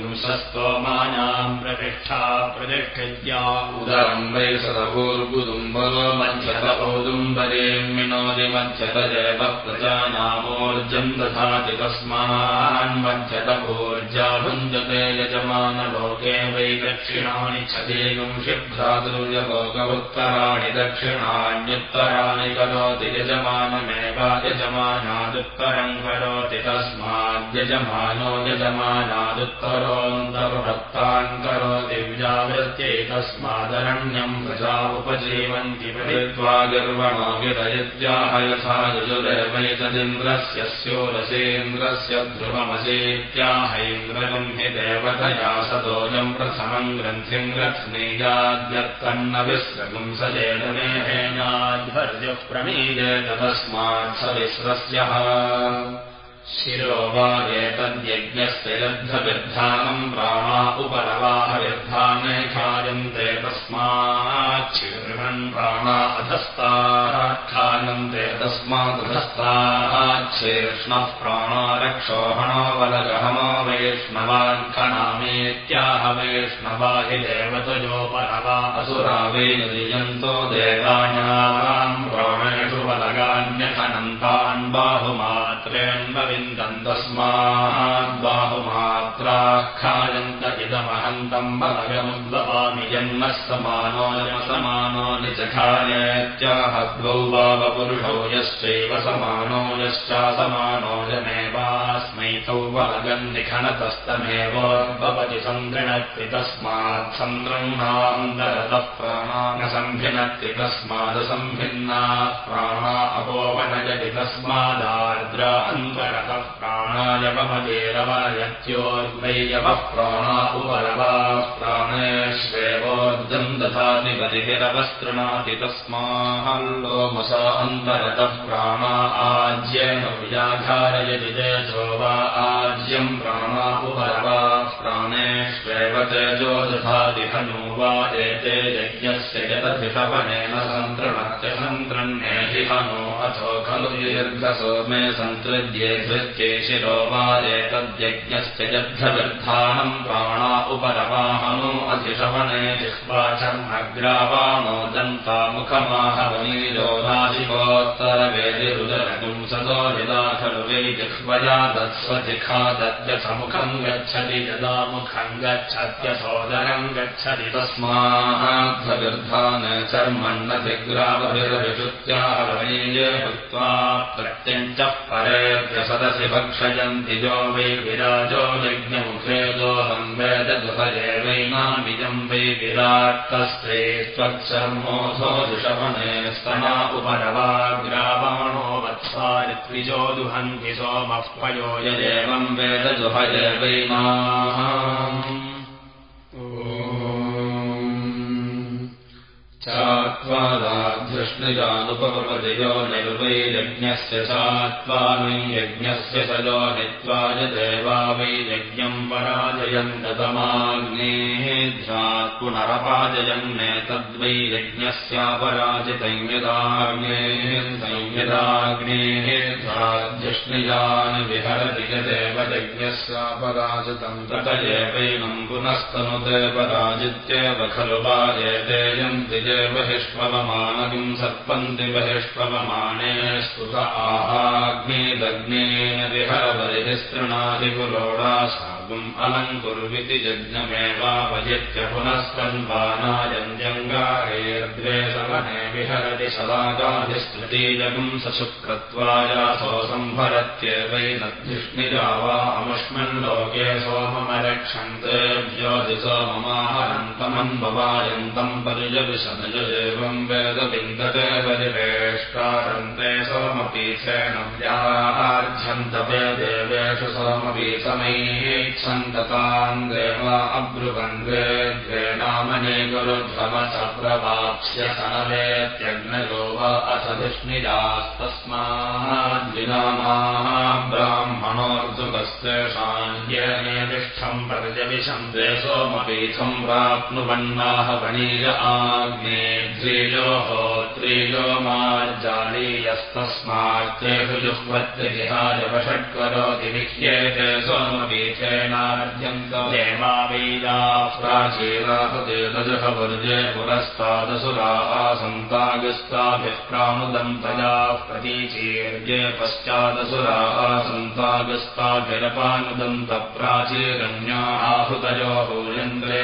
प्रतिष्ठाकामस्यैकविंशस्तोमानाम् प्रतिष्ठा प्रतिष्ठित्या। उदरम् वै सदभूर्गुदुम्बरो मध्यत औदुम्बरेम्मिनोदि मध्यतदेव प्रजानामोर्जम् दधाति तस्मान्मध्यत ऊर्जा भुञ्जते यजमानलोके वै दक्षिणानि छदेगुंशिभ्रातुर्यलोकवुत्तराणि दक्षिणान्युत्तराणि करोति यजमानमेव यजमानादुत्तरम् करोति तस्माद्यजमानो यजमानादुत्तरोऽन्तर्भक्तान् करोति व्यावृत्यै तस्मादरण्यम् प्रजा उपजीवन्ति पठित्वा गर्वणो विरयत्याह यथा यजुरेवैतदिन्द्रस्य स्योरसेन्द्रस्य ध्रुवमसेत्याहैन्द्रगम् हि देवतया सदोजम् प्रथमम् ग्रन्थिम् ग्रथ्नेयाद्यत्तन्न विस्रगुंसजेन मेहेनाध्वर्यः प्रमीयेत तस्मात् स विस्रस्यः शिरो वा एतद्यज्ञस्य लब्धविर्धानम् प्राणा उपरवाहविर्धाने खायन्ते तस्माच्छीर्षन् प्राणा अधस्ताराख्यायन्ते तस्मादधस्ताच्छीर्ष्णः प्राणा रक्षोहणोवलगहमो वैष्णवाङ्खनामेत्याह वैष्णवा हि देवतयोपरवा असुरा वेदयन्तो देवानाम् प्राणेषु वलगान्यखनन्तान् समानो यमसमानो निजखायत्याहद्वौ वावपुरुषौ यश्चैव समानो यश्चासमानो यमेवास्मैतौ वलगम् निखनतस्तमेव भवति सङ्गृणत्ति तस्मात् सङ्गृह्णान्तरतः प्राणा न सम्भिनत्ति तस्मादसम्भिन्ना प्राणा अपोवनयति तस्मादार्द्रा अन्तरः प्राणायवमदेरवयत्योर्वैयवः प्राणा उपरवा प्राणेष्वेवोर्जम् दधाति बलिभिरवस्तृणाति तस्माल्लोमसा अन्तरतः प्राणा आज्येन व्याघारयति तेजो वा आज्यम् प्राणा उपरवा प्राणेष्वेव तेजो दधाति हनु वा एते यज्ञस्य यदधिषवनेन सन्तृणत्य सन्तृण्ये हनो अथो खलु दीर्घसोमे सन्तृद्ये धृत्ये शिरो वा एतद्यज्ञस्य यद्धविर्धानम् प्राणा उपरवाहनो अधिशवने जिह्वाचर्मग्रावाणो यदा खलु वै जिह्वया दत्स्वजिखा दद्यसमुखम् गच्छति यदा मुखम् गच्छत्यसोदरम् गच्छति तस्माद्धविर्धान चर्मण्णतिग्रावभिरविशुत्याहवनीये भुक्त्वा प्रत्यञ्चः परेभ्यसदसि भक्षयन्ति जो वै विराजो यज्ञमुखेदोऽहम् वेदगृहदेवैनामिजम् वै विराट्तस्ते त्वत्सर्मोऽथो दुषवने स्तना उपरवाग्रावाणो वत्सारित्विजो दुहन्ति सोमः पयो यदेवम् वेदजुहदेवैनाः चात्वादाधृष्णुजानुपवदयो निर्वैयज्ञस्य चात्वामै यज्ञस्य सजो नित्वाय देवा वै यज्ञम् पराजयम् दतमाग्नेः ध्यात् पुनरपाजयम् नेतद्वै यज्ञस्यापराजितैन्यदाग्नेः संयदाग्नेः ध्याध्यष्णुजान् विहरति यदेव यज्ञस्यापराजितम् तत एवैनम् पुनस्तनुते पराजित्येव खलु पायेतेयम् बहिष्पवमानकिम् सर्पन्ति बहिष्पवमाने स्तुत आहाग्नेदग्नेन विहरबलिः स्तृणादिपुरोडासा सर्वम् अलङ्कुर्विति यज्ञमेवापजित्य पुनस्तन्वानायञ्जङ्गारेर्द्वे समने विहरति सदागाधिस्तृतीजगुम् सशुक्रत्वायासो सम्भरत्येवैनद्धिष्णिजा वा अमुष्मन् लोके सोममरक्षन्तेभ्यो दिसोममाहरन्तमन्ववायन्तम् परिजविशनज एवम् वेदविन्दते परिवेष्टारन्ते सोमपीठेन व्यार्ध्यन्तते देवेषु देवा अब्रुवन्द्वे द्वे नामने गुरुध्वमसप्रवाप्स्य सनवेत्यग्नयो ब्राह्मणोऽर्जुकस्तेषान्यने तिष्ठम् पर्यविशम् द्वे सोमपीठम् प्राप्नुवन्नाह वणीय आग्ने द्वियोः त्रियो मार्जालीयस्तस्मात्तेषु जुह्वत्यजिहायवषट्करोति विह्येते सोमपीठेनार्ध्यन्त प्राचीराहदेवजहवर्जे पुरस्तादसुरा आसन्तागस्ताभिः प्रानुदन्तयाः प्रतीचीर्ये पश्चादसुरा आसन्तागस्ताभिरपानुदन्तप्राचीरण्या आहृतयो भूयन्द्रे।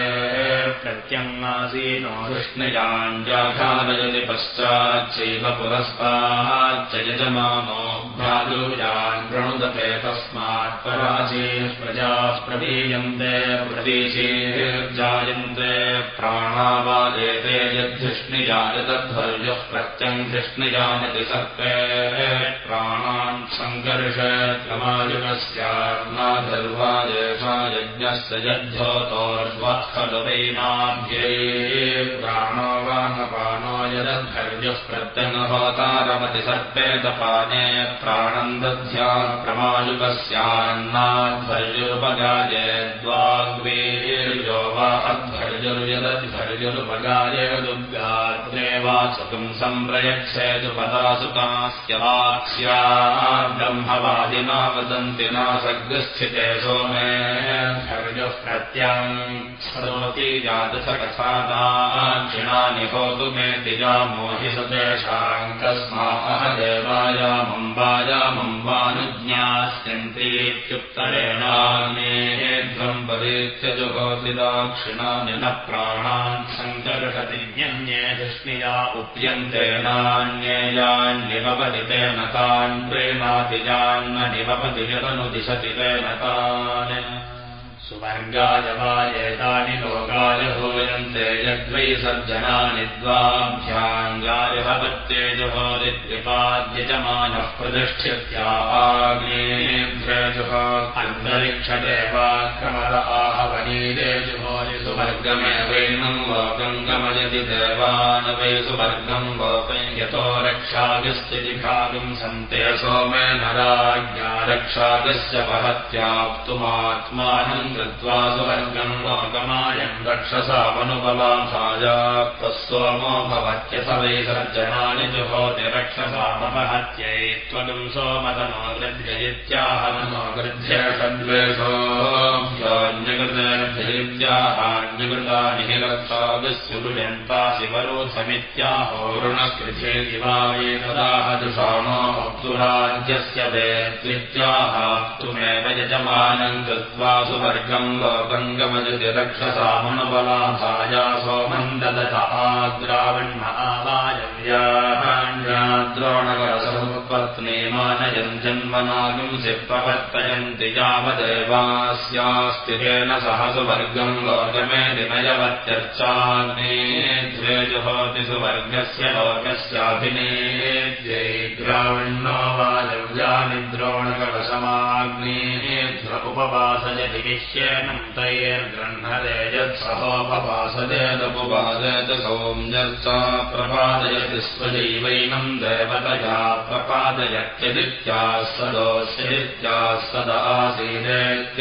प्रत्यङ्गासीनो कृष्णयाञ्जाघारयति पश्चाच्चैव पुरस्ताच्च यजमानो भ्रादुजान् प्रणुदते तस्मात् पराचे प्रजाः प्रवीयन्ते प्रतीचेर्जायन्ते प्राणावादेते यद्धिष्णिजायतध्वर्युः प्रत्यङ्घृष्णिजायति सर्पे प्राणान् सङ्कर्ष क्रमायुगस्यार्नाधर्वादेशा यज्ञस्य यद्धोतोर्वत्खलुवैनाभ्यै प्राणो वानपानो यदद्धर्युः प्रत्यङ्गहोतारमति सर्पेदपाने प्राणम् दध्यात् प्रमायुगस्यान्नाध्वर्युपगाय द्वाग्वेर्यो वा अध्वर्युर्यदध्वर्युरुपगाय दुर्गात्रे वाचकम् सम्प्रयच्छेदुपदासुकास्य वाक्स्या ब्रह्मवादिना वदन्ति नासग्स्थिते सोमे धर्युः प्रत्याम् सरोति जातसकसादाक्षिणानि होतु मे दिजामोहि सतेषाम् कस्माः देवायामम्बायामम्बानुज्ञास्यन्तीत्युत्तरेणानेध्वम् परीत्यजुहोतिदाक्षिणानि न प्राणान् सङ्कर्षति कृष्णिया उप्यन्ते नान्येयान्निवपति तेन तान् प्रेमातिजान्न निवपति यदनुदिशति तेन तान् सुवर्गाय वा एतानि लोकाय भूयन्ते यद्वै सज्जनानि द्वाभ्याङ्गाय भवत्येजुहोदिद्विपाद्यजमानः प्रतिष्ठित्याग्नेभ्यजुः अन्तरिक्षदेवाक्रमद आहवनीदेजुहोरि सुवर्गमेवैनम् लोकम् गमयति देवान वै सुवर्गम् लोकम् यतो रक्षागस्थितिभागम् सन्ते सोमे नराज्ञा रक्षागस्य महत्याप्तुमात्मानम् कृत्वा सुवर्गम् लोकमायम् रक्षसामनुपलाभायात्तः सोमो भवत्यस वै सर्जनानि जुहोति रक्षसामपहत्यै त्वगम् सोमतमोगृध्ययित्याहनमोगृध्य षड्वेषोऽन्यकृतैत्याहान्यकृतानि हि रक्षाविस्युरुयन्ता शिवरोधमित्याहोरुणकृथे दिवावेतदाह दुषाणो अप्तुराज्यस्य वेत्वित्याहाप्तुमेव यजमानम् कृत्वा सुवर्गम् लोकङ्गमजति रक्षसामनुबलाभाया सोमन्ददत आद्रावण्म आवायव्याद्रोणकरसमुत्पत्ने मानयम् जन्मनागुंसि प्रवर्तयन्ति यावदेवास्यास्ति तेन सह सुवर्गम् लोकमेति नयवत्यर्चाग्ने द्वे जुहोति सुवर्गस्य लोकस्याभिनेत्यै द्रावण्णो वायव्यानि द्रोणकवशमाग्नेध्र उपवासयति विश्येनम् तैर्गृह्णते यत्सहोपवासदेदुपवादयत सौम्यर्चा प्रपादयति स्वजैवैनम् देवतया प्रपादयत्यदित्याः सदोऽस्यदित्याः सदासीदेत्याहयसा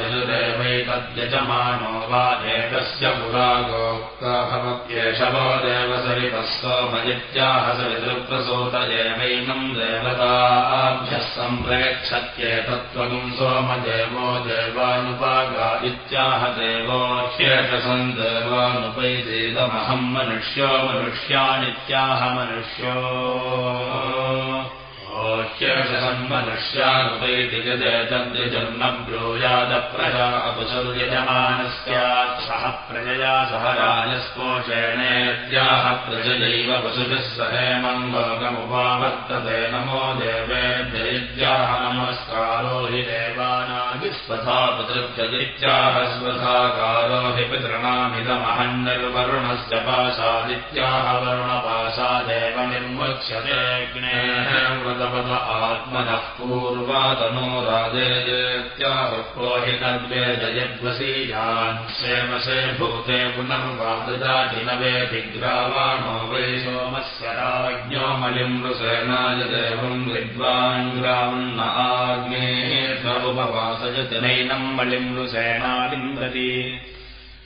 यजुरेवैतद्यजमानो वा एकस्य पुरागोक्ता भवत्येष वो देवसरितः सोमयित्याह सवितृप्रसूत एवैनम् देवताभ्यः सम्प्रयच्छत्येतत्त्वगुम् सोमदेवो देवानुपागा इत्याह देवो ह्येषसम् देवानुपैदेदमहम् मनुष्यो मनुष्यानित्याह मनुष्यो ह्यषसन्मनुष्यानुपैति यदेतद्यजन्म ब्रूयादप्रजा अपसुर्यजमानस्यात् सह प्रजया सह राजस्पोषेणेत्याह प्रजयैव पशुभिः सहेमम् लोकमुपावर्तते। नमो देवेभ्यैत्याह नमस्कारो हि देवानाविस्वथा पुतृत्यदित्याह स्वथाकारो हि पितृणामिदमहन्निर्वरुणस्य पाशादित्याह वरुणपाशादेव निर्मुच्यतेऽग्नेः व्रतपद आत्मनः पूर्वातनो राजेत्याहको हि तद्वेदयद्वसीयान् क्षेमसे भूते पुनर्वादजाटिनवेभिग्रावाणो वै सोमस्य देवम् विद्वान् ग्रामन्न आग्नेः उपवासयति नैनम् मलिम्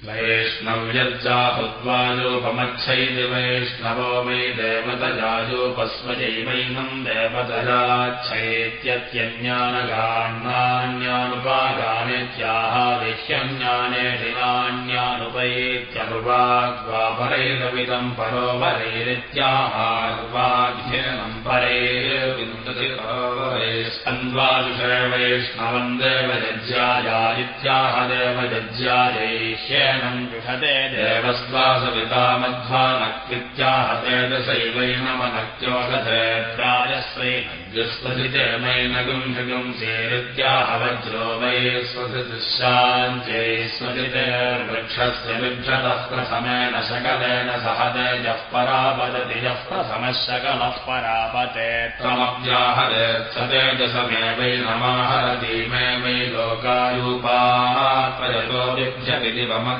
ऋसेनालिन्दति वैष्णव्यर्जाहुद्वायोपमच्छैति वैष्णवो मे देवतजाच्छैत्यत्यन्यानगान्नान्यानुपागानित्याहादिह्यन्याने दिनान्यानुपैत्यनुवाग्वापरैरविदम् परोपरैरित्याहाग्वाध्ययनम् परैर्विन्दति स्कन्द्वादुषे वैष्णवम् देवयज्यायादित्याह देवयज्यायैष्य जुषते देवस्वासवितामध्वानकृत्याहते दशैवैनमनक्त्योगधेत्राजस्वैनग्युस्वसिते मैनगुंशगुं सेरित्याह वज्रो वै स्वसिदुशान्त्यै स्वसितेर्वृक्षस्य बिभ्रतः प्रथमेन शकलेन सह तेजः परापदति यः प्रथमः शकलः परापते त्वमव्याहरेत्सतेजसमेवैनमाहरति मे वै लोकायूपात्मजतो बिभ्यति दिवमग्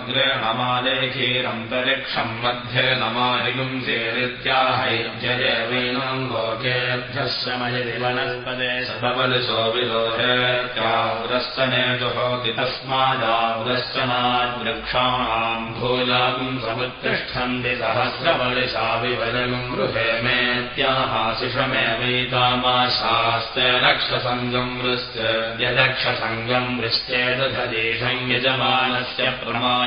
णमालेखीरन्तरिक्षम् मध्ये नमारिगुंसेरित्याहैर्जयवैनम् लोकेभ्यः शमयति वनस्पदे सपवलिशो विलोहेत्यावृश्चने जुहोति तस्मादावृश्चनाद्वृक्षाणाम् भूयागुम् समुत्तिष्ठन्ति सहस्रवलिशा विवलगुम् गृहे मेत्याहाशिषमेवैतामाशास्ते रक्षसङ्गम् वृश्च यदक्षसङ्गम् वृश्चेदधदेशम् यजमानस्य युखग्स्याद्यम्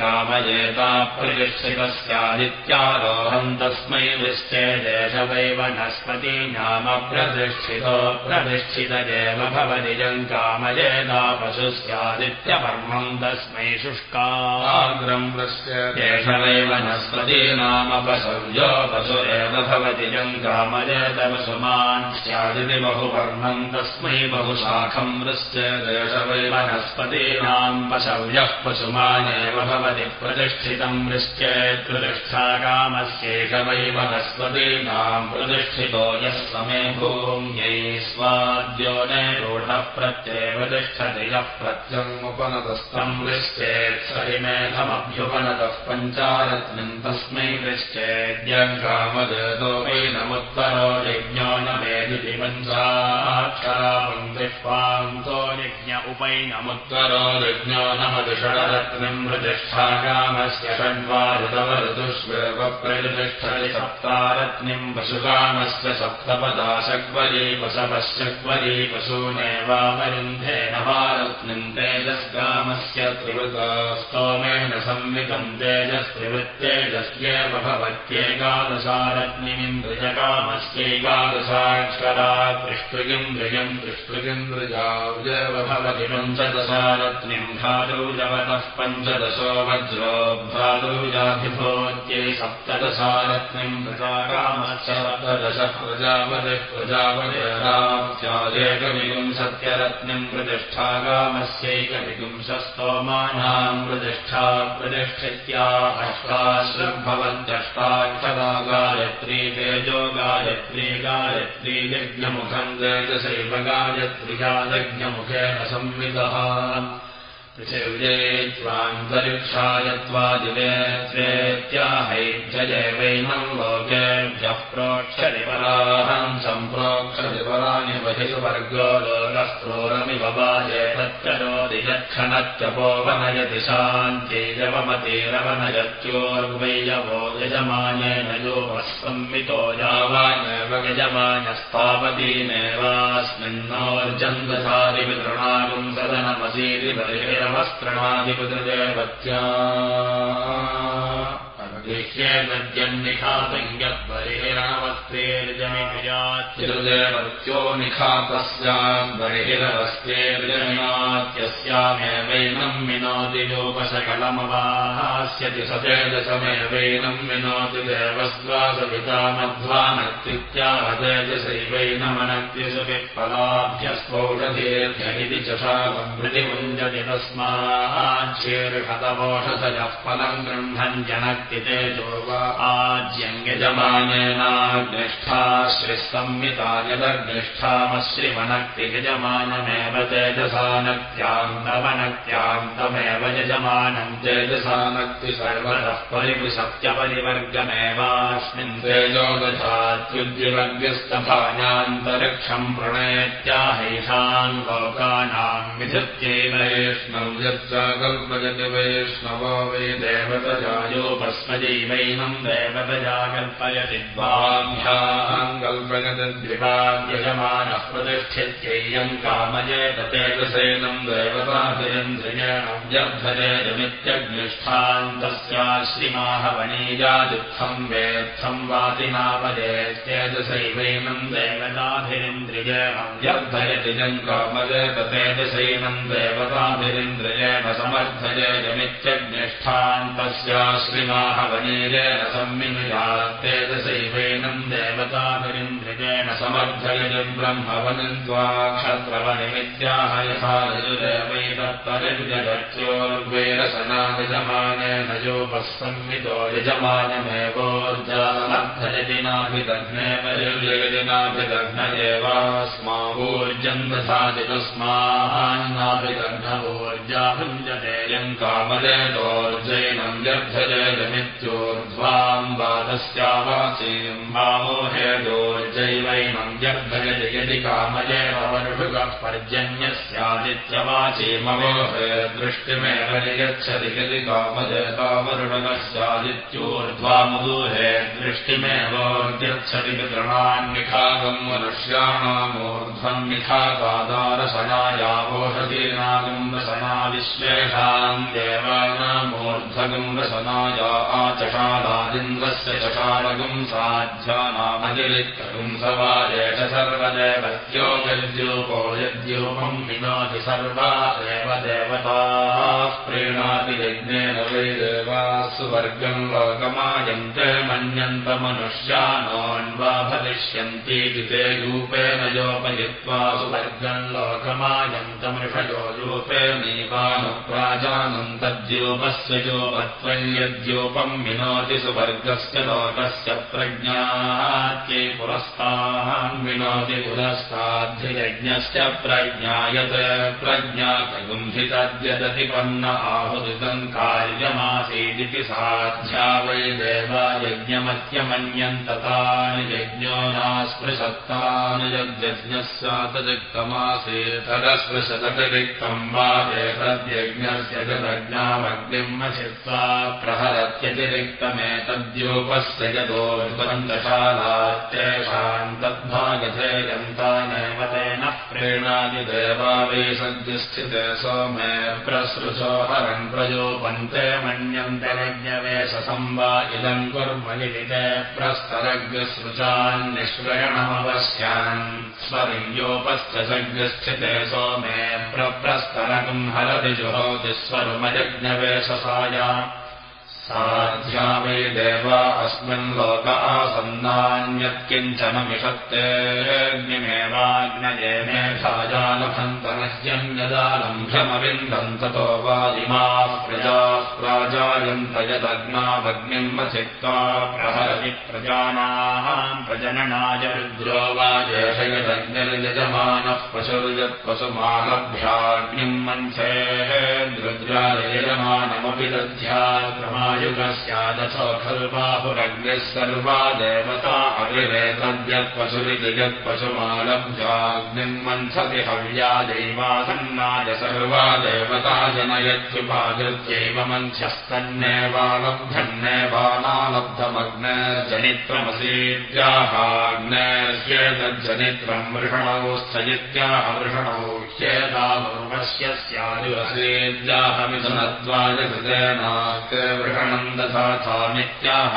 कामयेता प्रतिष्ठितस्यादित्यारोहम् तस्मै वृष्टे देशवैव नस्पति नाम प्रतिष्ठितो प्रतिष्ठितदेव भवनिजम् कामयेता पशु स्यादित्यपर्मम् तस्मै शुष्काग्रम् देशवैव नस्पति नाम पशव्यो पशु एव भवतिजम् कामयेत पशुमान् स्यादिति बहुपर्मम् तस्मै बहुशाखम् वृश्च देशवैव नस्पतीनाम् पशव्य यः पशुमानेव भवति प्रतिष्ठितम् वृश्चेत् प्रतिष्ठाकामस्यैष वै वनस्पतीनाम् प्रतिष्ठितो यः समे भूम्यै स्वाद्यो नैरूढः प्रत्येव तिष्ठति यः प्रत्यङ्मुपनतस्तम् वृश्चेत् सरिमेघमभ्युपनतः पञ्चारत्नम् तस्मै वृश्चेद्यङ्कामदेतो वैनमुत्तरो यज्ञो न मेदिति पञ्चाक्षरापङ्क्तिष्वान्तो यज्ञ उपैनमुत्तरो यज्ञो नम षडरत्नम् प्रतिष्ठाकामस्य षड्वारुतवऋतुष्वप्रतिष्ठति सप्तारत्निम् पशुकामस्य सप्तपदा शक्वरी पशवश्चक्वरी पशूनेवावरुन्धे नवारत्निम् तेजस्कामस्य त्रिवृता स्तोमेन संवितम् तेजस्त्रिवृत्तेजस्येव भवत्येकादशारत्निमिन्द्रियकामस्यैकादशाक्षरा त्रिष्टुगिन्द्रियम् त्रिष्टुगिन्द्रियावजेव भवति पञ्चदशारत्निम् धातु पञ्चदशो वज्रो भ्रातुजाभिभोत्यै सप्तदशारत्निम् प्रजाकामश्च सप्तदश प्रजापतिः प्रजापतिरात्यादेकविपुंसत्यरत्निम् प्रतिष्ठाकामस्यैकविपुंसस्तोमानाम् प्रतिष्ठा प्रतिष्ठित्या अष्टाश्रग्भवत्यष्टाक्षरा गायत्री तेजो गायत्री गायत्री यज्ञमुखम् तेजसैव गायत्र्यादज्ञमुखेन संविदः पृथिव्ये त्वान्तरिक्षायत्वादिवे त्वेत्याहैभ्यजैवैनम् लोकेभ्यः प्रोक्षति पराहम् सम्प्रोक्षति लोकस्त्रोरमिव बाजे तच्चरोति यत्क्षणत्यपोवनयति शान्त्यैजवमतिरवनयत्योर्वैयवो यजमानेन योपः संवितो यावानेव यजमानस्तावतीनेवास्मिन्नोर्जन्वसादिपितृणागुम् सदनमसीति बहिर् प्रमस्त्रणाधिपुत्र जयवज्रा वस्त्रणादिपितृदेवत्या यद्बलिरणवस्तेर्जमित्यो निखातस्याम् बलिरवस्तेर्जमिनात्यस्यामेवैनम् विनोति लोकसकलमवाहास्यति सतेजसमेवैनम् विनोति देवस्वासवितामध्वानत्युत्याहतेजसैवैनमनत्युसुवित्पलाभ्यस्फोषधेर्घ इति च शाकमृतिमुञ्जति तस्माच्छेर्षतवोषधजः फलम् गृह्णम् जनक्ति तेजो वा आज्यङ्गजमानेनाग्निष्ठा श्रिसंहिता यदग्निष्ठामश्रिमनक्ति यजमानमेव तेजसानक्त्यान्तमनक्त्यान्तमेव यजमानम् तेजसानक्ति सर्वतः परिपुसत्यपरिवर्गमेवास्मिन् तेजो दधात्युद्विवर्गस्तभान्यान्तरिक्षम् प्रणयत्याहैषान् लोकानाम् विधत्यैवैष्णम् यच्चाकल्पयति वैष्णवो वै देवतजायोपस्मजैवैनम् देवतजा कल्पयति द्वाभ्याम् कल्पयति द्विवाद्यजमानः प्रतिष्ठित्येयम् कामयेत तेजसेनम् देवताभिरन्ध्रियव्यर्थजेमित्यग्निष्ठान् तस्याश्रिमाहवनीयादित्थम् वेत्थम् वातिनापदेत्येजसैवैनम् देवताभिरिन्द्रियव्यर्थयति जम् कामयेत तेजसैनम् देवताभिरिन्द्रियेण समर्थयेयमित्यग्निष्ठान् तस्याश्रिमाहवनीरेण संविनुयात्तेजसैवैनम् देवताभिरिन्द्रियेण समर्थयति ब्रह्मवनिन्द्वाक्षत्रवनिमित्याह यथा यजुरेवैतत्परिजगत्योर्वेरसनायजमानेन योपस्संवितो यजमानमेवोर्जामर्थयति नाभिदग्नेव युर्ययदिनाभिदग्न एवास्मावोर्जम् दधाति तस्मान्नाभिदग्नवोर्जाभुञ्जते यम् कामदेतोर्जैनम् व्यर्थजयमित्योर्ध्वाम् वादस्यावाचीम् वामोहेदोर्जैवैनम् यदि ममोहे दृष्टिमेव निगच्छति यदि कामदेतावरुणकस्यादित्योर्ध्वामुदूहे दृष्टिमेवोर्गच्छति वितृणान्निखागम् मनुष्याणामूर्ध्वम् निखागादारसनायावोषधीनागम् रसना विश्वेषाम् देवानामूर्ध्वगम् रसनाया आचषादादिन्द्रस्य चषालगम् साध्यानामतिरिक्तगुम् सर्वदेवत्यो यद्योपो विनोति सर्वा एव देवताः प्रीणाति यज्ञेन वै देवासु वर्गम् लोकमायन्ते मन्यन्तमनुष्यानोन्वा भविष्यन्तीति ते रूपेण योपयित्वा सुवर्गम् लोकमायन्तमृषयो रूपेणैवानुप्राजानम् तद्योपस्य योपत्वम् यद्योपम् विनोति सुवर्गस्य लोकस्य प्रज्ञात्यै पुरस्तान् विनोति पुरस्ताद्धियज्ञस्य प्रज्ञायत। प्रज्ञातगुम्भितद्यदतिपन्न आहुदितम् कार्यमासीदिति साध्या वै देवा यज्ञमत्यमन्यन्ततानि यज्ञो नास्पृशत्तानि यज्ञस्यातरिक्तमासीतदस्पृशदतिरिक्तम् वा एतद्यज्ञस्य जदज्ञामग्निम् चित्वा प्रहरत्यतिरिक्तमेतद्योपस्य यदोपन्तशालात्येषाम् तद्भागधेयन्तानेव तेन प्रेणादिदेवा वै सद्यस्थिते सोमे प्रसृशो हरम् प्रयोपन्ते मन्यन्तरज्ञवेशसम् वा इदम् कुर्म इति ते प्रस्तरग्सृजान्निष्करणमवश्यान् स्वरियोपश्च सज्ञस्थिते सोमे प्रप्रस्तरकम् हरति जुहोति स्वरुमयज्ञवेशसाय साध्या वै देवा अस्मिन् लोक आसन्नान्यत्किञ्चनमिषत्तेऽग्निमेवाग्नये मेधाजालभन्तनह्यम् यदा लम्भ्यमविन्दम् ततो वादिमाः प्रजाः प्राजायन्त यदग्नावग्निम् वचित्वा प्रहरति प्रजानाः प्रजननाय रुद्रो वा जेष यदग्निर्यजमानः पशुर्यत्पशुमालभ्याग्निम् मन्थेः रुद्रायजमानमपि दध्यात्रमा युगस्यादथो खलु बाहुरग्निः सर्वा देवता अभिवेतद्यत्पशुरिति यत्पशुमालभ्याग्निम् मन्थति हव्या दैवासन्नाय सर्वा देवता जनयत्युपाकृत्यैव मन्थ्यस्तन्नेवालब्धमग्नेर्जनित्रमसीत्याहाग्नेर्ह्येतज्जनित्रम् वृषणौ स्थयित्याह वृषणौ ह्येतावस्य स्यादिवसेत्याहमिथुनत्वाय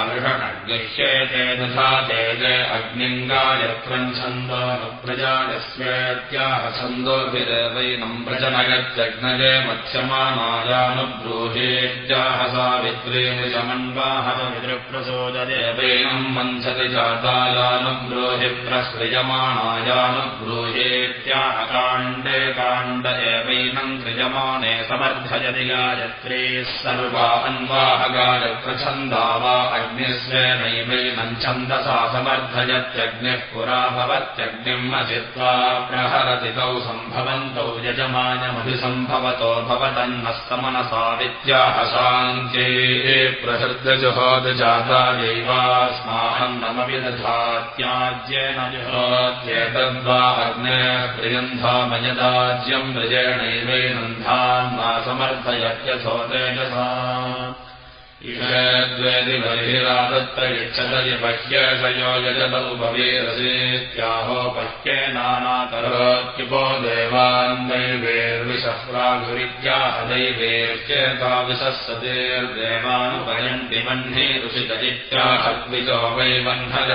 वृषणग्लिह्येते दधा तेज अग्निङ्गायत्रम् छन्दोनुप्रजायस्वेत्याह छन्दोभिदेवैनम् प्रजनयत्यग्नजे मध्यमानायानुब्रूहेत्याह सावित्रे निजमन्वाहविदृप्रसोददेवैनम् मन्थति जातायानुब्रूहि प्रसृजमाणायानुब्रूहेत्याह काण्डे काण्ड एवैनम् सृजमाने समर्थयति गायत्रे सर्वा अन्वाहगायत्रछन्दा वा अग्निस्वेनैवैनम् छन्दसा समर्थयत्यग्निः पुरा भवत्यग्निम् अजित्वा प्रहरति तौ सम्भवन्तौ यजमानमभिसम्भवतो भवतन्नस्तमनसा विद्याः शान्त्ये प्रहृद्यजुहोदजातायैवास्माहन्नमपि दधात्याज्येन जुहोत्येतद्वा अग्ने प्रियन्धामयदाज्यम् व्रजेणैवैनन्धान्ना समर्थयत्यथो तेजसा ईषद्वेदिबहिरादत्त यच्छदय बह्यशयो यजतौ भवेरसेत्याहो पह्ये नानातरोत्युपो देवान् दैवेर्विशः प्रागुरित्याह दैवेश्चेता विशस्सतेर्देवानुपयन्ति वह्ने ऋषितजित्याहद्विजो वै वह्नज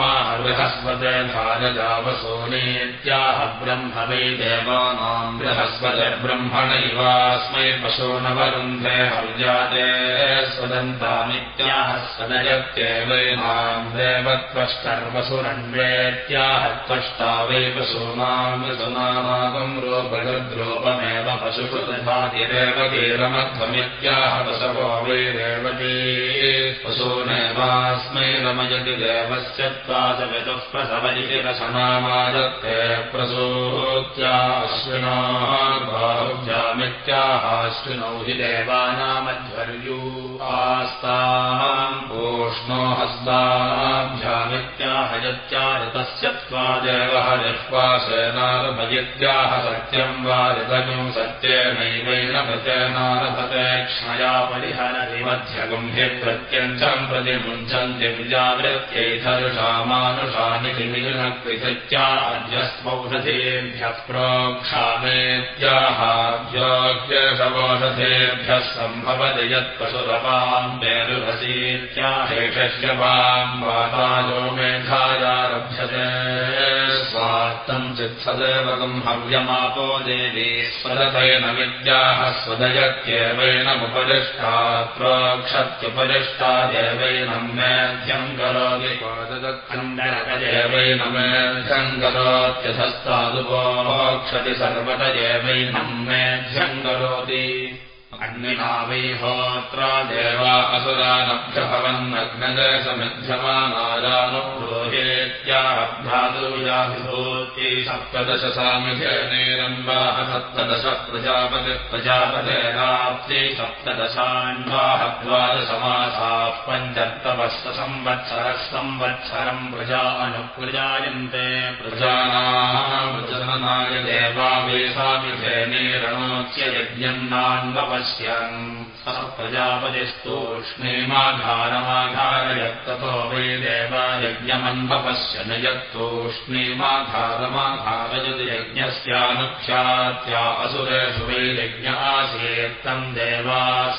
माहृहस्वते धारजावसोनेत्याह ब्रह्म वै देवानाम् बृहस्पतिर्ब्रह्मणैवास्मै पशो न वरुन्धे हव्य स्वदन्तामित्याह स्वदयत्येवैनाम् देवत्वष्टर्वसुरन्वेत्याह त्वष्टा वै पशूनाम् ऋतुनामागम् रोपगद्रूपमेव पशुकृतभातिरेवतीरमध्वमित्याह पशवो वै रेवती पशूनेवास्मै रमयति देवस्य प्रसव इति रसनामादत्ते प्रसूत्याश्विना बाहुभ्यामित्याहाश्विनौ हि देवानाम आस्ताम् ओष्णो हस्ताभ्यामित्याहयत्याहृतस्य त्वादेव हरिष्वासेनारभयित्याह सत्यम् वा ऋतगम् सत्येनैवैन भृतेनारभते क्षमया प्रत्यञ्चम् प्रतिमुञ्चन्ति विजावृत्यैधरुषामानुषानि किमिलकृत्या अद्यस्मौषधेभ्यः प्रोक्षामेत्याहाभ्योऽशवोषधेभ्यः सम्भवति यत्पशुरपाम् वेरुभसीत्याहेषश्यपाम् वातायो मेधायारभ्यते स्वार्थम् चित्सदेवकम् हव्यमापो देवी स्वदतेन विद्याः स्वदयत्येवैनमुपदिष्टा प्रोक्षत्युपदिष्टा देवैनम् मेध्यम् करोति खण्डनकदेवैन मेध्यम् करोत्यधस्तादुपोक्षति सर्वत एवैनम् मेध्यम् करोति अग्निना वैहोत्रा देवा असुरानभ्यभवन्नग्नदशमिध्यमानायानुरोहेत्याभ्रातुर्याभिभूत्यै सप्तदशसामिधेनेरम्बाः सप्तदश प्रजापतिः प्रजापतेराप्त्यै सप्तदशान्वाः द्वादशमासाः पञ्चर्तवस्तसंवत्सरः संवत्सरम् प्रजा अनुप्रजायन्ते प्रजानाय देवा वेसामिधेनेरणोच्य यज्ञम् Sebastian. नान्वपश्यन् प्रजापतिस्तूष्णीमाघारमाघारयत्ततो वै देवायज्ञमन्वपश्य न यत्तूष्णीमाघारमाघारयति यज्ञस्यानुख्यात्या असुरेषु वै यज्ञ आसीत्तम् देवास्तूष्णीगुम्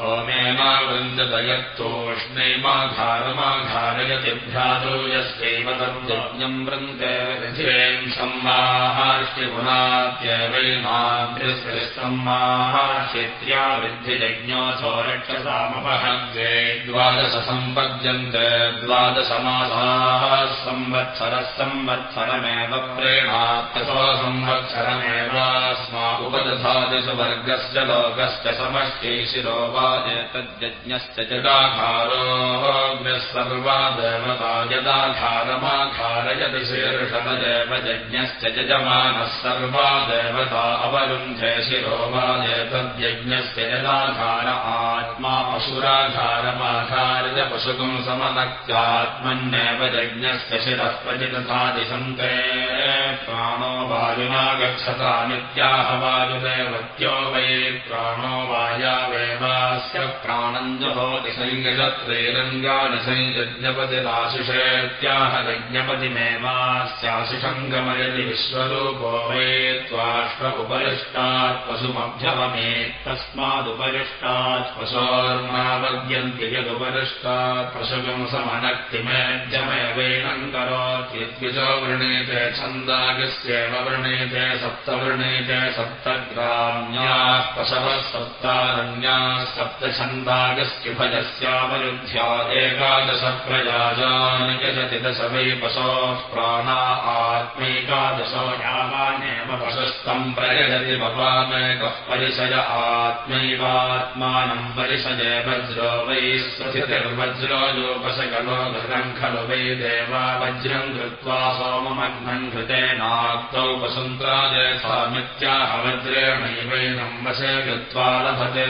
होमेनावृन्दत यत्तूष्णीमाघारमाघारयति भ्रातु यस्यैव तद्यज्ञम् वृन्दे सम्माहार्ष्यपुनात्यवैनाभ्यस्सम्माहार्ष्य वृद्धिजज्ञोऽसो रक्षसामपहन्ते द्वादशसम्पद्यन्ते। द्वादशमासाः संवत्सरः संवत्सरमेव प्रेणात्यसो संवत्सरमेवास्मा उपदधादिषुवर्गस्य लोकस्य समष्टै शिरो वा एतद्यज्ञश्च जगाघारोऽग्निः सर्वा देवता यदाघारमाघारयति शीर्षमदेव यज्ञश्च यजमानः सर्वा देवता अवरुन्धे शिरो वा यदाघार आत्मा असुराधारमाधार्य पशुकम् समनक्त्यात्मन्येव यज्ञस्य शिरः प्रचितथादिशन्ते प्राणो वायुना गच्छता नित्याहवायुदेवत्यो वै प्राणो वायावेवास्य प्राणम् जहोति संयजत्रेरङ्गानि संयज्ञपतिराशिषेत्याह यज्ञपतिमेवास्याशिषम् गमयति विश्वरूपो वै त्वाष्ट उपरिष्टात् पशुमभ्यवमेत् तस्मादुपरिष्टात् पशोर्मावद्यन्ति यदुपरिष्टात् पशुकम् समनक्तिमेध्यमेवैनम् करोत्यद्विजो वृणीते छन्दागस्येव वृणीते सप्तवृणीते सप्तग्राम्याः पशवः सप्तारण्याः सप्तछन्दागस्युभजस्यावरुद्ध्या एकादशप्रयाजानि यजति दश वै पशोः प्राणा आत्मैकादशो यावानेव पशुस्तम् प्रयजति भवामेकः परिशय आत्मैवात्मानम् परिषजे वज्रो वै स्वस्तिर्वज्रो योपशकलो घृतम् खलु वै देवा वज्रम् कृत्वा सोममग्नम् घृतेनाक्तौ वसुन्त्राय सामित्याह वज्रेणैवैनम् वशे कृत्वा लभते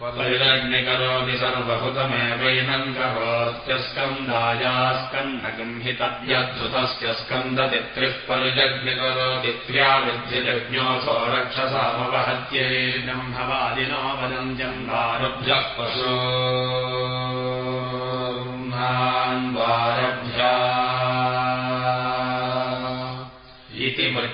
परिरग्निकरोति सर्वभृतमेवैनम् करोत्यस्कन्दायास्कन्नगम् हि तद्यद्धृतस्य त्रिः परिजग्निकरोति त्र्यावृद्धिजज्ञोऽसो रक्षसामवहत्यैनम् भवादिनो वदन्त्यम्बारभ्यः पशो वारभ्या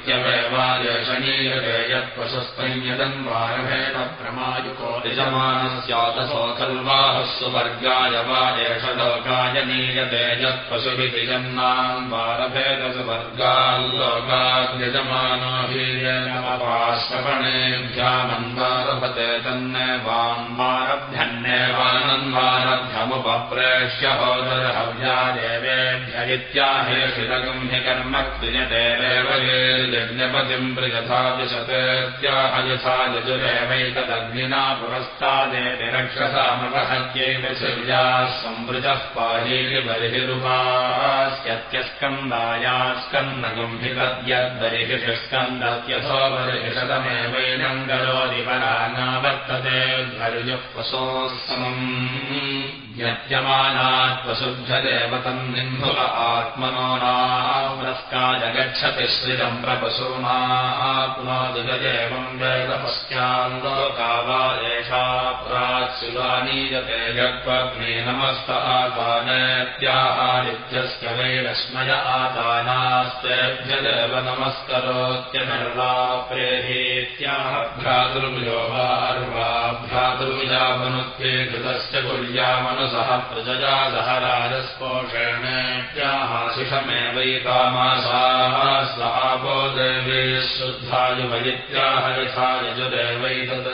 इति मृत्यवेवादेशनीयते यत्पशुस्तञ्यदन्वारभेण प्रमायुको यजमानस्यादसो खल्वाहः सुवर्गाय वा एष लोकाय नीयते यत्पशुभिति जन्नान्वारभेदसुवर्गाल्लोकाद्यजमानो हीयपाश्रवणेभ्यामन्वारभते तन्नेवान्वारभ्यन्नेवानन्वारभ्यमुपप्रेष्य होदरहव्या देवेभ्य इत्याहेषिरगम् हि कर्म क्रियते यज्ञपतिम् प्रयथा दिशतेत्याह यथा यजुरेवैतदग्निना पुरस्तादेति रक्षसामवहत्यैव शिव्याः संवृजः पाहीति बर्हिरुपास्यत्यस्कन्दायास्कन्नगुम्भितद्यद्बर्हिषः स्कन्दत्यथो बर्हिषतमेवैनम् करोति पराङ्गा वर्तते भर्युः पशोः समम् यत्यमानात्मशुद्धदेव तम् निन्धुल आत्मनो नास्काय गच्छति श्रियम् प्रपशूना पुनोदिगदेवम् वेदपश्चान्दोका वा एषा प्राच्युलानीयते यत्त्वग्ने नमस्त आतानेत्याहादित्यस्य वै रश्मय आतानास्तेभ्यदेव नमस्करोत्यनिर्वा प्रेहेत्याह भ्रातृभुजो वा भ्रातृभुजामनुत्ये घृतस्य कुर्यामनु सह प्रजया सह राजस्पोषेणेत्याहाशिषमेवैतामासाः स्वापो देवे शुद्धायुवयित्याह यथा यजुरेवैतत्